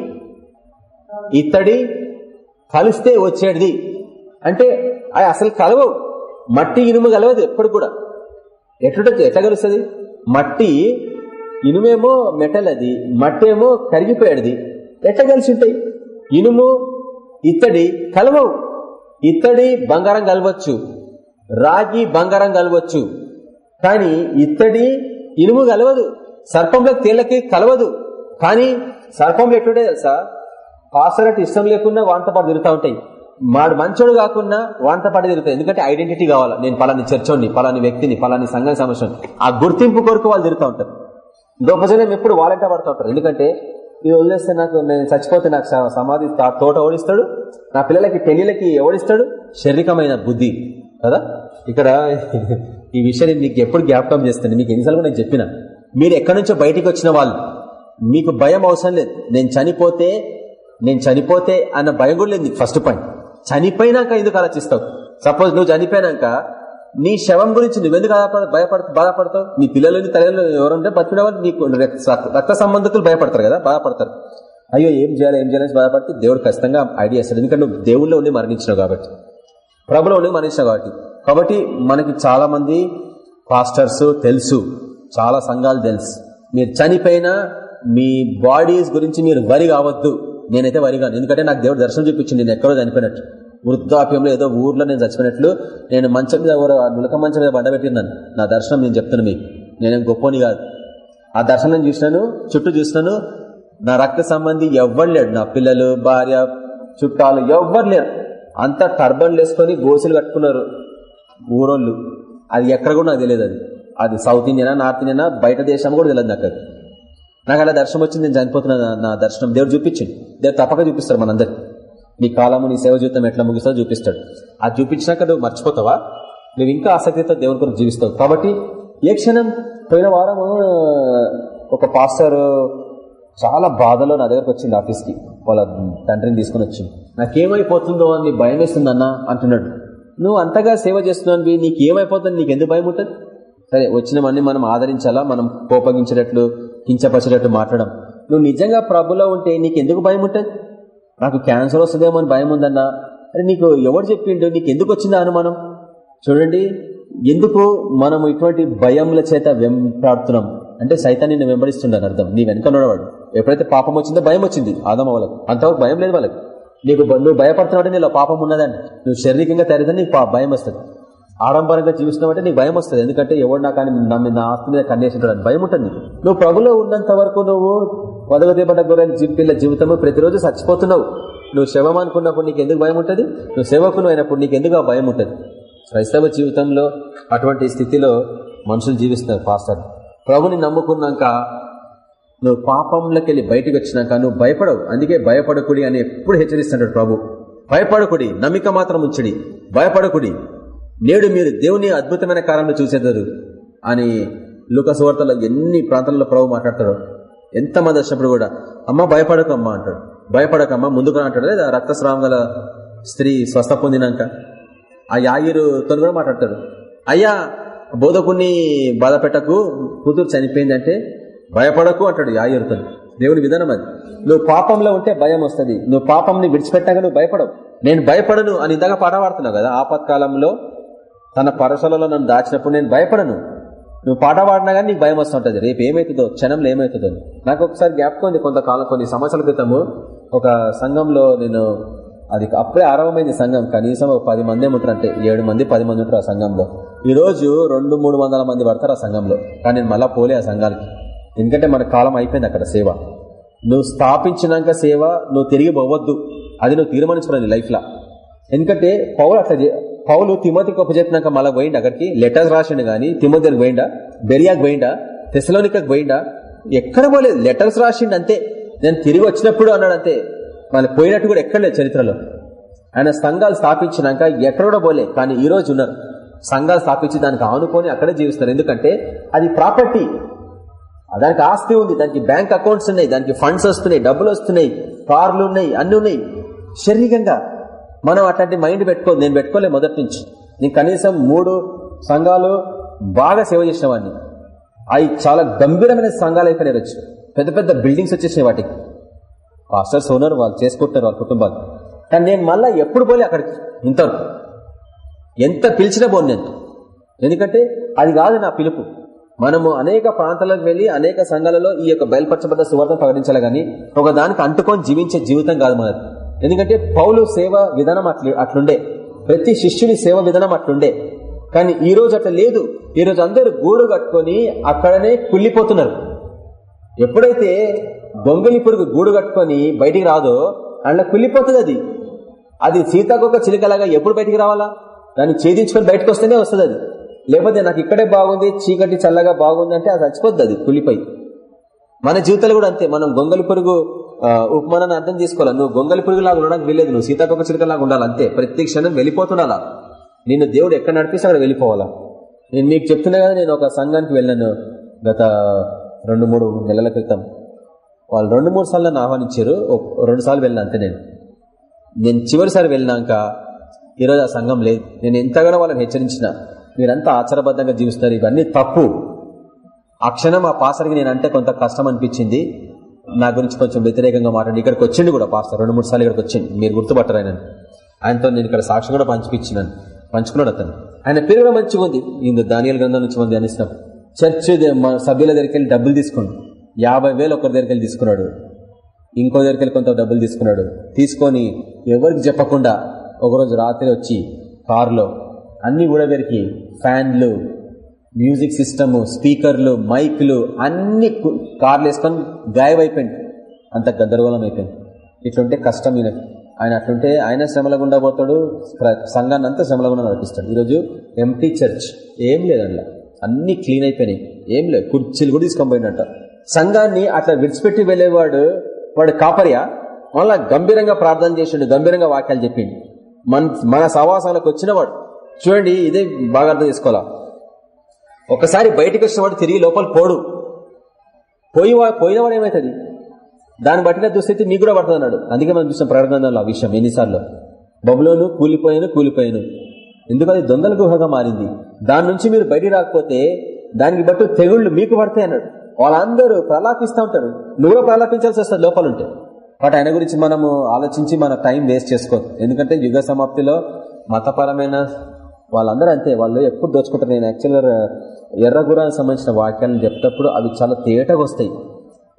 ఇత్తడి కలిస్తే వచ్చేది అంటే అవి అసలు కలవవు. మట్టి ఇనుము కలవదు ఎప్పుడు కూడా. ఎట్లుంటే ఎట్లా కలుస్తుంది? మట్టి ఇనుమేమో మెటల్ అది మట్టి ఏమో కరిగిపోయాడుది ఎట్లా కలిసి ఉంటాయి? ఇనుము ఇత్తడి కలవవు. ఇత్తడి బంగారం కలవచ్చు. రాగి బంగారం కలవచ్చు. కానీ ఇత్తడి ఇనుము కలవదు. సర్పంలో తేళ్ళకి కలవదు. కానీ సర్పంలో ఎట్లుంటే తెలుసా? పాసరట్టు ఇష్టం లేకుండా వాంతో పాటు తిరుగుతూ ఉంటాయి. మాడు మంచోడు కాకుండా వాంత పడి తిరుగుతాయి. ఎందుకంటే ఐడెంటిటీ కావాలి? నేను పలాని చర్చోని పలాని వ్యక్తిని పలాని సంఘం సమస్యని. ఆ గుర్తింపు కొరకు వాళ్ళు తిరుగుతూ ఉంటారు. గొప్పజనం ఎప్పుడు వాళ్ళంటే పడుతూ ఉంటారు. ఎందుకంటే ఇది వదిలేస్తే నాకు నేను చచ్చిపోతే నాకు సమాధి తోట ఓడిస్తాడు నా పిల్లలకి పెళ్ళిలకి ఓడిస్తాడు శారీరకమైన బుద్ధి. కదా? ఇక్కడ ఈ విషయాన్ని మీకు ఎప్పుడు జ్ఞాపకం చేస్తాను. మీకు ఎన్నిసార్లు నేను చెప్పిన. మీరు ఎక్కడి నుంచో బయటికి వచ్చిన వాళ్ళు. మీకు భయం అవసరం లేదు. నేను చనిపోతే నేను చనిపోతే అన్న భయం కూడా లేదు ఫస్ట్ పాయింట్ చనిపోయినాక ఎందుకు ఆలోచిస్తావు? సపోజ్ నువ్వు చనిపోయినాక నీ శవం గురించి నువ్వెందుకు భయపడ బాధపడతావు? నీ పిల్లలని తల్లిదండ్రులు ఎవరంటే బతికిన వాళ్ళు నీకు రక్త సంబంధికులు భయపడతారు కదా బాధపడతారు. అయ్యో ఏం చేయాలి ఏం చేయాలని బాధపడితే దేవుడు ఖచ్చితంగా ఐడియా ఇస్తాడు. ఎందుకంటే నువ్వు దేవుళ్ళు ఉండి మరణించినావు కాబట్టి. ప్రభులో ఉండి మరణించినావు కాబట్టి. కాబట్టి మనకి చాలా మంది పాస్టర్స్ తెలుసు చాలా సంఘాలు తెలుసు. మీరు చనిపోయినా మీ బాడీస్ గురించి మీరు వరి కావద్దు. నేనైతే వరిగాను ఎందుకంటే నాకు దేవుడు దర్శనం చూపించింది. నేను ఎక్కడో చనిపోయినట్టు. వృద్ధాప్యంలో ఏదో ఊర్లో నేను చచ్చిపోయినట్లు నేను మంచం మీద నులక మంచం మీద బండబెట్టినాను నా దర్శనం నేను చెప్తున్నాను మీకు. నేనేం గొప్పని కాదు. ఆ దర్శనం చూసినాను చుట్టూ చూసినాను. నా రక్త సంబంధి ఎవ్వరు లేడు. నా పిల్లలు భార్య చుట్టాలు ఎవ్వరు లేరు. అంతా టర్బన్లు వేసుకొని గోసులు కట్టుకున్నారు ఊరోళ్ళు. అది ఎక్కడ కూడా నాకు తెలియదు అది. అది సౌత్ ఇండియనా నార్త్ ఇండియనా బయట దేశం కూడా తెలియదు నాకు అది. నాకు అలా దర్శనం వచ్చింది నేను చనిపోతున్నా నా దర్శనం. దేవుడు చూపించండి. దేవుడు తప్పక చూపిస్తారు మనందరికి. నీ కాలము నీ సేవ జీవితం ఎట్లా ముగిస్తా చూపిస్తాడు. అది చూపించినాక నువ్వు మర్చిపోతావా? నువ్వు ఇంకా ఆసక్తితో దేవుని కొరకు జీవిస్తావు. కాబట్టి ఏ క్షణం పోయిన వారం ఒక పాస్టర్ చాలా బాధలో నా దగ్గరకు వచ్చింది ఆఫీస్కి. వాళ్ళ తండ్రిని తీసుకుని వచ్చింది నాకేమైపోతుందో అని భయం వేస్తుందన్నా అంటున్నాడు. నువ్వు అంతగా సేవ చేస్తున్నావు నీకు ఏమైపోతుంది నీకు ఎందుకు భయం ఉంటుంది సరే వచ్చినవన్నీ మనం ఆదరించాలా? మనం కోపగించేటట్లు కించపరిచేటట్లు మాట్లాడడం. నువ్వు నిజంగా ప్రభులో ఉంటే నీకు ఎందుకు భయం ఉంటుంది? నాకు క్యాన్సర్ వస్తుందేమో అని భయం ఉందన్నా. అరే నీకు ఎవరు చెప్పిండు? నీకు ఎందుకు వచ్చిందా అనుమానం? చూడండి ఎందుకు మనం ఇటువంటి భయంల చేత వెంటాడుతున్నాం అంటే సైతాన్ని నేను వెంబడిస్తున్నాను అర్థం. నీ వెనక ఉన్నవాడు. ఎప్పుడైతే పాపం వచ్చిందో భయం వచ్చింది. ఆదమ వాళ్ళకు అంతవరకు భయం లేదు వాళ్ళకి. నీకు నువ్వు భయపడుతున్నాడు నీలో పాపం ఉన్నదని. నువ్వు శారీరకంగా తయారైతే నీకు భయం వస్తుంది. ఆడంబరంగా జీవిస్తున్నావు నీకు భయం వస్తుంది. ఎందుకంటే ఎవడు నా కానీ నా ఆస్తి మీద కన్నేసింటాడు భయం ఉంటుంది. నువ్వు ప్రభులో ఉన్నంత వరకు నువ్వు వదగదేపడ్డ గురైన పిల్ల జీవితము ప్రతిరోజు చచ్చిపోతున్నావు. నువ్వు శవం అనుకున్నప్పుడు నీకు ఎందుకు భయం ఉంటుంది? నువ్వు సేవకును అయినప్పుడు నీకు ఎందుకు ఆ భయం ఉంటుంది? క్రైస్తవ జీవితంలో అటువంటి స్థితిలో మనుషులు జీవిస్తున్నారు పాస్టర్. ప్రభుని నమ్ముకున్నాక నువ్వు పాపంలోకి వెళ్ళి బయటకు వచ్చినాక నువ్వు భయపడవు. అందుకే భయపడకుడి అని ఎప్పుడు హెచ్చరిస్తున్నాడు ప్రభు. భయపడకుడి నమ్మిక మాత్రం ఉంచడి. భయపడకుడి నేడు మీరు దేవుని అద్భుతమైన కాలంలో చూసేదారు. అని లుకసువార్తలో ఎన్ని ప్రాంతాలలో ప్రభు మాట్లాడతారు ఎంతమంది వచ్చినప్పుడు కూడా అమ్మ భయపడకమ్మ అంటాడు. భయపడకమ్మా ముందుగా అంటాడు. లేదా రక్తస్రావం గల స్త్రీ స్వస్థ పొందినాక. ఆ యాయిరుతో కూడా మాట్లాడతాడు. అయ్యా బోధకుని బాధ పెట్టకు కూతురు చనిపోయిందంటే భయపడకు అంటాడు యాయురుతో దేవుని విధానం అది. నువ్వు పాపంలో ఉంటే భయం వస్తుంది. నువ్వు పాపంని విడిచిపెట్టాక నువ్వు భయపడవు. నేను భయపడను అని ఇందాక పాట పాడుతున్నావు కదా ఆపత్కాలంలో తన పరసలలో నన్ను దాచినప్పుడు నేను భయపడను. నువ్వు పాట పాడినా కానీ నీకు భయం వస్తుంటుంది. రేపు ఏమవుతుందో క్షణంలో ఏమవుతుందో నాకు ఒకసారి జ్ఞాపకం ఉంది కొంతకాలం కొన్ని సంవత్సరాల క్రితము ఒక సంఘంలో నేను అది అప్పుడే ఆరంభమైంది సంఘం. కనీసం ఒక పది మంది ఉంటారు అంటే ఏడు మంది పది మంది ఉంటారు ఆ సంఘంలో. ఈ రోజు రెండు మూడు వందల మంది పడతారు ఆ సంఘంలో. కానీ నేను మళ్ళా పోలే ఆ సంఘానికి. ఎందుకంటే మన కాలం అయిపోయింది అక్కడ సేవ. నువ్వు స్థాపించినాక సేవ నువ్వు తిరిగి పోవద్దు. అది నువ్వు తీర్మానించుకోవాలి లైఫ్లో. ఎందుకంటే పౌరు అట్లా పౌలు తిమోతికి గొప్ప మళ్ళీ పోయిండు అక్కడికి. లెటర్స్ రాసిండు గానీ తిమోతికి పోయిండా? బెరియాకి పోయిండా? తెసలోనికకు పోయిండా? ఎక్కడ పోలేదు. లెటర్స్ రాసిండు అంతే. నేను తిరిగి వచ్చినప్పుడు అన్నాడు అంతే. మళ్ళీ పోయినట్టు కూడా ఎక్కడ లేదు చరిత్రలో. ఆయన సంఘాలు స్థాపించినాక ఎక్కడ కూడా పోలే. కానీ ఈ రోజు ఉన్నారు. సంఘాలు స్థాపించి దానికి ఆనుకొని అక్కడే జీవిస్తారు ఎందుకంటే అది ప్రాపర్టీ. దానికి ఆస్తి ఉంది. దానికి బ్యాంక్ అకౌంట్స్ ఉన్నాయి. దానికి ఫండ్స్ వస్తున్నాయి. డబ్బులు వస్తున్నాయి. కార్లు ఉన్నాయి. అన్ని ఉన్నాయి. శారీరకంగా మనం అట్లాంటి మైండ్ పెట్టుకో నేను పెట్టుకోలే మొదటి నుంచి. నేను కనీసం మూడు సంఘాలు బాగా సేవ చేసిన వాడిని అవి చాలా గంభీరమైన సంఘాలు అయితే వచ్చు పెద్ద పెద్ద బిల్డింగ్స్ వచ్చేసినాయి వాటికి. పాస్టర్స్ ఉన్నారు వాళ్ళు చేసుకుంటారు వాళ్ళ కుటుంబాలు. కానీ నేను మళ్ళీ ఎప్పుడు పోలే అక్కడికి ఇంతవరకు. ఎంత పిలిచినా పోను నేను. ఎందుకంటే అది కాదు నా పిలుపు. మనము అనేక ప్రాంతాలకు వెళ్ళి అనేక సంఘాలలో ఈ యొక్క బయలుపరచబడ్డ సువార్తను ప్రకటించాలి కానీ ఒక దానికి అంటుకొని జీవించే జీవితం కాదు మనది. ఎందుకంటే పౌలు సేవ విధానం అట్లు అట్లుండే. ప్రతి శిష్యుని సేవ విధానం అట్లుండే. కానీ ఈ రోజు అట్లా లేదు. ఈ రోజు అందరూ గూడు కట్టుకొని అక్కడనే కుళ్ళిపోతున్నారు. ఎప్పుడైతే దొంగలి పురుగు గూడు కట్టుకొని బయటికి రాదో అందులో కుళ్ళిపోతుంది అది. అది సీతాకొక చిలుకలాగా ఎప్పుడు బయటికి రావాలా? దాన్ని ఛేదించుకొని బయటకు వస్తేనే వస్తుంది అది. లేకపోతే నాకు ఇక్కడే బాగుంది చీకటి చల్లగా బాగుంది అంటే అది చచ్చిపోద్ది అది కులిపోయి మన జీవితాలు కూడా అంతే. మనం గొంగలి పురుగు ఉపమానాన్ని అర్థం చేసుకోవాలి? నువ్వు గొంగలి పురుగులాగా ఉండడానికి వెళ్ళలేదు నువ్వు సీతాకొక చిలుకలాగా ఉండాలి అంతే. ప్రతి క్షణం వెళ్ళిపోతుండాలా? నిన్ను దేవుడు ఎక్కడ నడిపిస్తే అక్కడ వెళ్ళిపోవాలా? నేను మీకు చెప్తున్నా కదా నేను ఒక సంఘానికి వెళ్ళాను గత రెండు మూడు నెలల క్రితం. వాళ్ళు రెండు మూడు సార్లు నన్ను ఆహ్వానించారు. రెండు సార్లు వెళ్ళిన అంతే నేను. నేను చివరిసారి వెళ్ళినాక ఈరోజు ఆ సంఘం లేదు. నేను ఎంతగానో వాళ్ళని హెచ్చరించిన. మీరంతా ఆచారబద్ధంగా జీవిస్తున్నారు. ఇవన్నీ తప్పు. ఆ క్షణం ఆ పాసరికి నేను అంటే కొంత కష్టం అనిపించింది. నా గురించి కొంచెం వ్యతిరేకంగా మాట్లాడి ఇక్కడికి వచ్చిండు కూడా పాస్టర్. రెండు మూడు సార్లు ఇక్కడికి వచ్చింది మీరు గుర్తుపట్టరు ఆయన ఆయనతో నేను ఇక్కడ సాక్షి కూడా పంచిపించినాను. పంచుకున్నాడు అతను. ఆయన పేరు కూడా మంచిగా ఉంది. ఇందు దానియాల గ్రంథం నుంచి మనం ధ్యానిస్తాం. చర్చ్ సభ్యుల దగ్గరికి వెళ్ళి డబ్బులు తీసుకోండి. యాభై వేలు ఒకరి దగ్గరికి వెళ్ళి తీసుకున్నాడు. ఇంకో దగ్గరికి వెళ్ళి కొంత డబ్బులు తీసుకున్నాడు. తీసుకొని ఎవరికి చెప్పకుండా ఒకరోజు రాత్రి వచ్చి కారులో అన్ని దగ్గరికి ఫ్యాన్లు మ్యూజిక్ సిస్టమ్ స్పీకర్లు మైక్లు అన్ని కార్లు వేసుకొని గాయమైపోయింది అంత గందరగోళం అయిపోయింది. ఇట్లుంటే కష్టం ఈయనకి. ఆయన అట్లుంటే ఆయన శ్రమల గుండా పోతాడు సంఘాన్ని అంతా శ్రమల గుండా నడిపిస్తాడు. ఈరోజు ఎంటీ చర్చ్ ఏం లేదు అందులో. అన్ని క్లీన్ అయిపోయినాయి. ఏం లేదు. కుర్చీలు కూడా తీసుకొని సంఘాన్ని అట్లా విడిచిపెట్టి వెళ్ళేవాడు వాడు కాపరియా? మళ్ళా గంభీరంగా ప్రార్థన చేసిండు గంభీరంగా వాక్యాలు చెప్పిండు. మన మన సవాసాలకు వచ్చినవాడు చూడండి ఇదే బాగా అర్థం చేసుకోవాలా? ఒకసారి బయటకు వచ్చినవాడు తిరిగి లోపల పోడు. పోయి పోయినవాడు ఏమవుతుంది దాన్ని బట్టిన దుస్థితి మీకు కూడా పడుతుంది అన్నాడు. అందుకే మనం చూసిన ప్రకటనలో ఆ విషయం ఎన్నిసార్లు. బబులోను కూలిపోయాను కూలిపోయాను. ఎందుకది దొంగల గుహగా మారింది. దాని నుంచి మీరు బయట రాకపోతే దానికి బట్టి తెగుళ్ళు మీకు పడతాయి అన్నాడు. వాళ్ళందరూ ప్రలాపిస్తూ ఉంటారు. నువ్వు ప్రలాపించాల్సి వస్తుంది లోపల ఉంటే. బట్ ఆయన గురించి మనము ఆలోచించి మన టైం వేస్ట్ చేసుకోవద్దు. ఎందుకంటే యుగ సమాప్తిలో మతపరమైన వాళ్ళందరూ అంతే వాళ్ళు ఎప్పుడు దోచుకుంటారు. నేను యాక్చువల్గా ఎర్రగురానికి సంబంధించిన వాక్యాలను చెప్తప్పుడు అవి చాలా తేటగా వస్తాయి.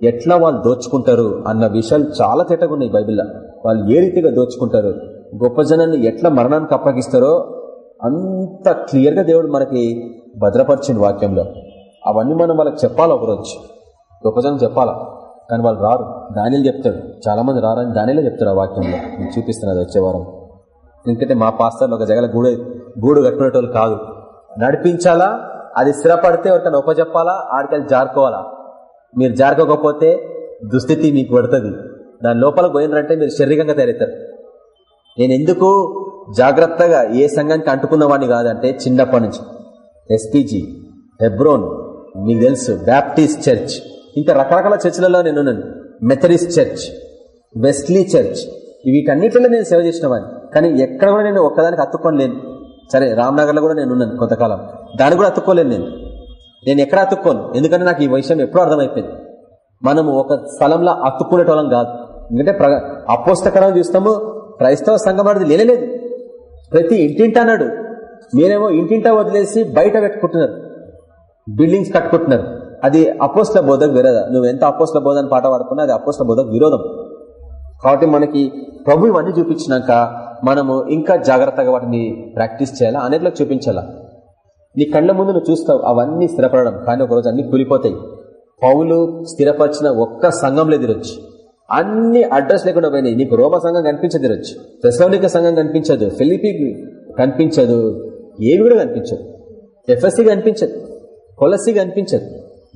ఎట్లా వాళ్ళు దోచుకుంటారు అన్న విషయాలు చాలా తేటగా ఉన్నాయి బైబిల్లో. వాళ్ళు ఏ రీతిగా దోచుకుంటారు గొప్ప జనాన్ని ఎట్లా మరణానికి అప్పగిస్తారో అంత క్లియర్గా దేవుడు మనకి భద్రపరిచింది వాక్యంలో. అవన్నీ మనం వాళ్ళకి చెప్పాలి ఒకరోజు? గొప్ప జనం చెప్పాలా? కానీ వాళ్ళు రారు. దానిలో చెప్తాడు. చాలా మంది రారని దానిలో చెప్తాడు ఆ వాక్యంలో. నేను చూపిస్తున్నది వచ్చే వారం. ఎందుకంటే మా పాస్తార్లు ఒక జగల గూడే గూడు కట్టుకునేటోళ్ళు కాదు. నడిపించాలా? అది స్థిరపడితే ఎవరికైనా ఉపజెప్పాలా ఆడికెళ్ళి జారుకోవాలా? మీరు జారుకోకపోతే దుస్థితి మీకు పడుతుంది. దాని లోపల పోయినారంటే మీరు శారీరకంగా తయారవుతారు. నేను ఎందుకు జాగ్రత్తగా ఏ సంఘానికి అంటుకున్న వాడిని కాదంటే చిన్నప్పటి నుంచి. ఎస్పీజీ హెబ్రోన్ మీకు తెలుసు బ్యాప్టిస్ట్ చర్చ్ ఇంకా రకరకాల చర్చిలలో నేను మెథడిస్ట్ చర్చ్ వెస్ట్లీ చర్చ్ వీటన్నిటిలో నేను సేవ చేసిన వాడిని. కానీ ఎక్కడ కూడా నేను ఒక్కదానికి అత్తుకొని లేను. సరే రామ్నగర్లో కూడా నేను ఉన్నాను కొంతకాలం. దాన్ని కూడా అతుక్కోలేను నేను. నేను ఎక్కడ అతుక్కోను? ఎందుకంటే నాకు ఈ విషయం ఎప్పుడూ అర్థమైపోయింది. మనము ఒక స్థలంలో అతుక్కునేటోళ్ళం కాదు. ఎందుకంటే అపోస్తకరం చూస్తాము క్రైస్తవ సంఘం అనేది లేనేలేదు. ప్రతి ఇంటింట అన్నాడు. మీరేమో ఇంటింటా వదిలేసి బయట పెట్టుకుంటున్నారు. బిల్డింగ్స్ కట్టుకుంటున్నారు. అది అపోస్ల బోధకు విరోధం. నువ్వు ఎంత అపోస్ల బోధన అని పాట పాడుకున్నా అది అపోస్ల బోధకు విరోధం. కాబట్టి మనకి ప్రభు ఇవన్నీ చూపించినాక మనము ఇంకా జాగ్రత్తగా వాటిని ప్రాక్టీస్ చేయాలా? అనేట్లో చూపించాలా? నీ కళ్ళ ముందు నువ్వు చూస్తావు అవన్నీ స్థిరపడడం. కానీ ఒకరోజు అన్ని కూలిపోతాయి. పౌలు స్థిరపరిచిన ఒక్క సంఘంలో ఎదిరొచ్చు. అన్ని అడ్రస్ లేకుండా పోయినాయి. నీకు రోమ సంఘం కనిపించదు ఎదిరొచ్చు తెసలోనిక సంఘం కనిపించదు. ఫిలిపి కనిపించదు. ఏవి కూడా కనిపించదు. ఎఫ్ఎస్సి కనిపించదు. కొలసి కనిపించదు.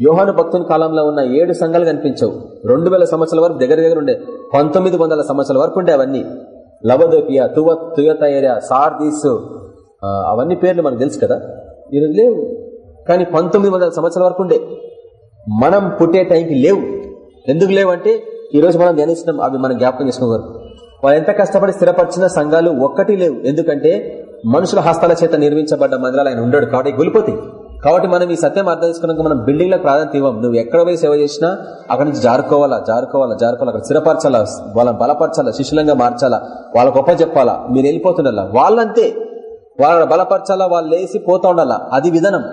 యోహాను భక్తుని కాలంలో ఉన్న ఏడు సంఘాలు కనిపించవు. రెండు వేల సంవత్సరాల వరకు దగ్గర దగ్గర ఉండే పంతొమ్మిది వందల సంవత్సరాల వరకు ఉండే అవన్నీ. లవదోపియా తువ తుయతయర ఏరియా సార్దీస్ అవన్నీ పేర్లు మనకు తెలుసు కదా? ఈరోజు లేవు. కానీ పంతొమ్మిది వందల సంవత్సరాల వరకు ఉండే. మనం పుట్టే టైంకి లేవు. ఎందుకు లేవు అంటే మనం ధ్యానిస్తున్నాం అవి మనం జ్ఞాపకం చేసుకోగలరు వాళ్ళు ఎంత కష్టపడి స్థిరపరిచిన సంఘాలు ఒక్కటి లేవు. ఎందుకంటే మనుషుల హస్తాల చేత నిర్మించబడ్డ మందిరాలు ఆయన ఉండడు. కాబట్టి గులిపోతాయి. కాబట్టి మనం ఈ సత్యం అర్థం చేసుకున్నాక మనం బిల్డింగ్లకు ప్రాధాన్యత ఇవ్వం నువ్వు ఎక్కడ పోయి సేవ చేసినా అక్కడి నుంచి జారుకోవాలా జారుకోవాలా జారుకోవాలా అక్కడ స్థిరపరచాలా వాళ్ళని బలపరచాలా శిష్యులంగా మార్చాలా వాళ్ళ గొప్ప చెప్పాలా మీరు వెళ్ళిపోతుండాలా. వాళ్ళంతే. వాళ్ళని బలపరచాలా వాళ్ళు లేసి పోతా ఉండాలా. అది విధానం.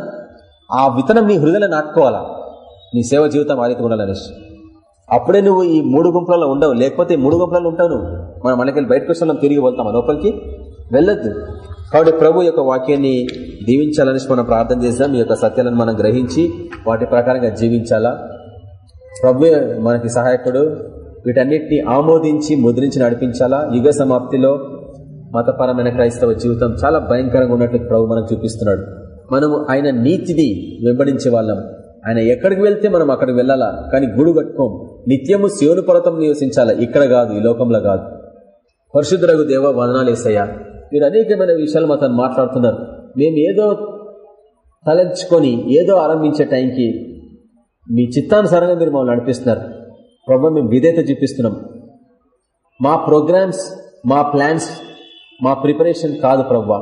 ఆ విధానం నీ హృదయలో నాటుకోవాలా. నీ సేవ జీవితం ఆ రీతి ఉండాలనేసి అప్పుడే నువ్వు ఈ మూడు గుంపులలో ఉండవు. లేకపోతే మూడు గుంపులలో ఉంటావు మనం మనకి బయటకు వస్తున్నాం తిరిగి వెళ్తాం లోపలికి? వెళ్ళొద్దు. కాబట్టి ప్రభు యొక్క వాక్యాన్ని దీవించాలని మనం ప్రార్థన చేసినాం ఈ యొక్క సత్యాలను మనం గ్రహించి వాటి ప్రకారంగా జీవించాలా? ప్రభు మనకి సహాయకుడు. వీటన్నిటిని ఆమోదించి ముద్రించి నడిపించాలా? యుగ సమాప్తిలో మతపరమైన క్రైస్తవ జీవితం చాలా భయంకరంగా ఉన్నట్లు ప్రభు మనకు చూపిస్తున్నాడు. మనము ఆయన నీతిని వెంబడించే వాళ్ళం. ఆయన ఎక్కడికి వెళ్తే మనం అక్కడికి వెళ్ళాలా? కానీ గుడు కట్టుకోం. నిత్యము శివుని పర్వతం నివసించాలా? ఇక్కడ కాదు ఈ లోకంలో కాదు. పరిశుద్ధరగు దేవ వదనాలు వేసయ్యా మీరు అనేకమైన విషయాలు మాతో మాట్లాడుతున్నారు. మేము ఏదో తలంచుకొని ఏదో ఆరంభించే టైంకి మీ చిత్తానుసారంగా మీరు మమ్మల్ని నడిపిస్తున్నారు. ప్రభు మేము విధేత చూపిస్తున్నాం. మా ప్రోగ్రామ్స్ మా ప్లాన్స్ మా ప్రిపరేషన్ కాదు ప్రవ్వా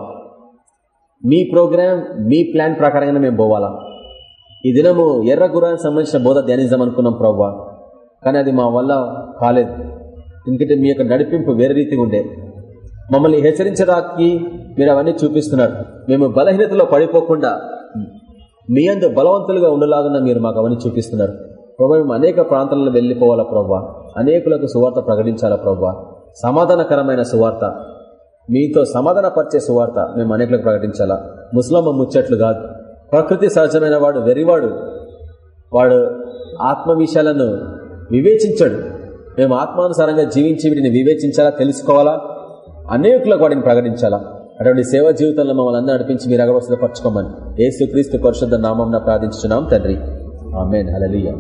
మీ ప్రోగ్రామ్ మీ ప్లాన్ ప్రకారంగానే మేము పోవాలా. ఈ దినము ఎర్ర గురానికి సంబంధించిన బోధ ధ్యానిద్దాం అనుకున్నాం ప్రవ్వా కానీ అది మా వల్ల కాలేదు. ఎందుకంటే మీ యొక్క నడిపింపు వేరే రీతిగా ఉండే. మమ్మల్ని హెచ్చరించడానికి మీరు అవన్నీ చూపిస్తున్నారు. మేము బలహీనతలో పడిపోకుండా మీ అందు బలవంతులుగా ఉండలాగా మీరు మాకు అవన్నీ చూపిస్తున్నారు. ప్రభా మేము అనేక ప్రాంతాలలో వెళ్ళిపోవాలా ప్రవ్వా అనేకులకు సువార్త ప్రకటించాలా ప్రవ్వా సమాధానకరమైన సువార్త మీతో సమాధానపరిచే సువార్త మేము అనేకులకు ప్రకటించాలా. ముస్లమ్మ ముచ్చట్లు కాదు. ప్రకృతి సహజమైన వాడు వెరివాడు వాడు ఆత్మ విషయాలను వివేచించాడు. మేము ఆత్మానుసారంగా జీవించి వీటిని వివేచించాలా తెలుసుకోవాలా? అనేకులకు వాడిని ప్రకటించాలా? అటువంటి సేవా జీవితంలో మమ్మల్ని అందరూ నడిపించి మీరు అగవసపరచుకోమని ఏసు క్రీస్తు పరిశుద్ధ నామం ప్రార్థించున్నాం తండ్రి. ఆమెన్. హలలియ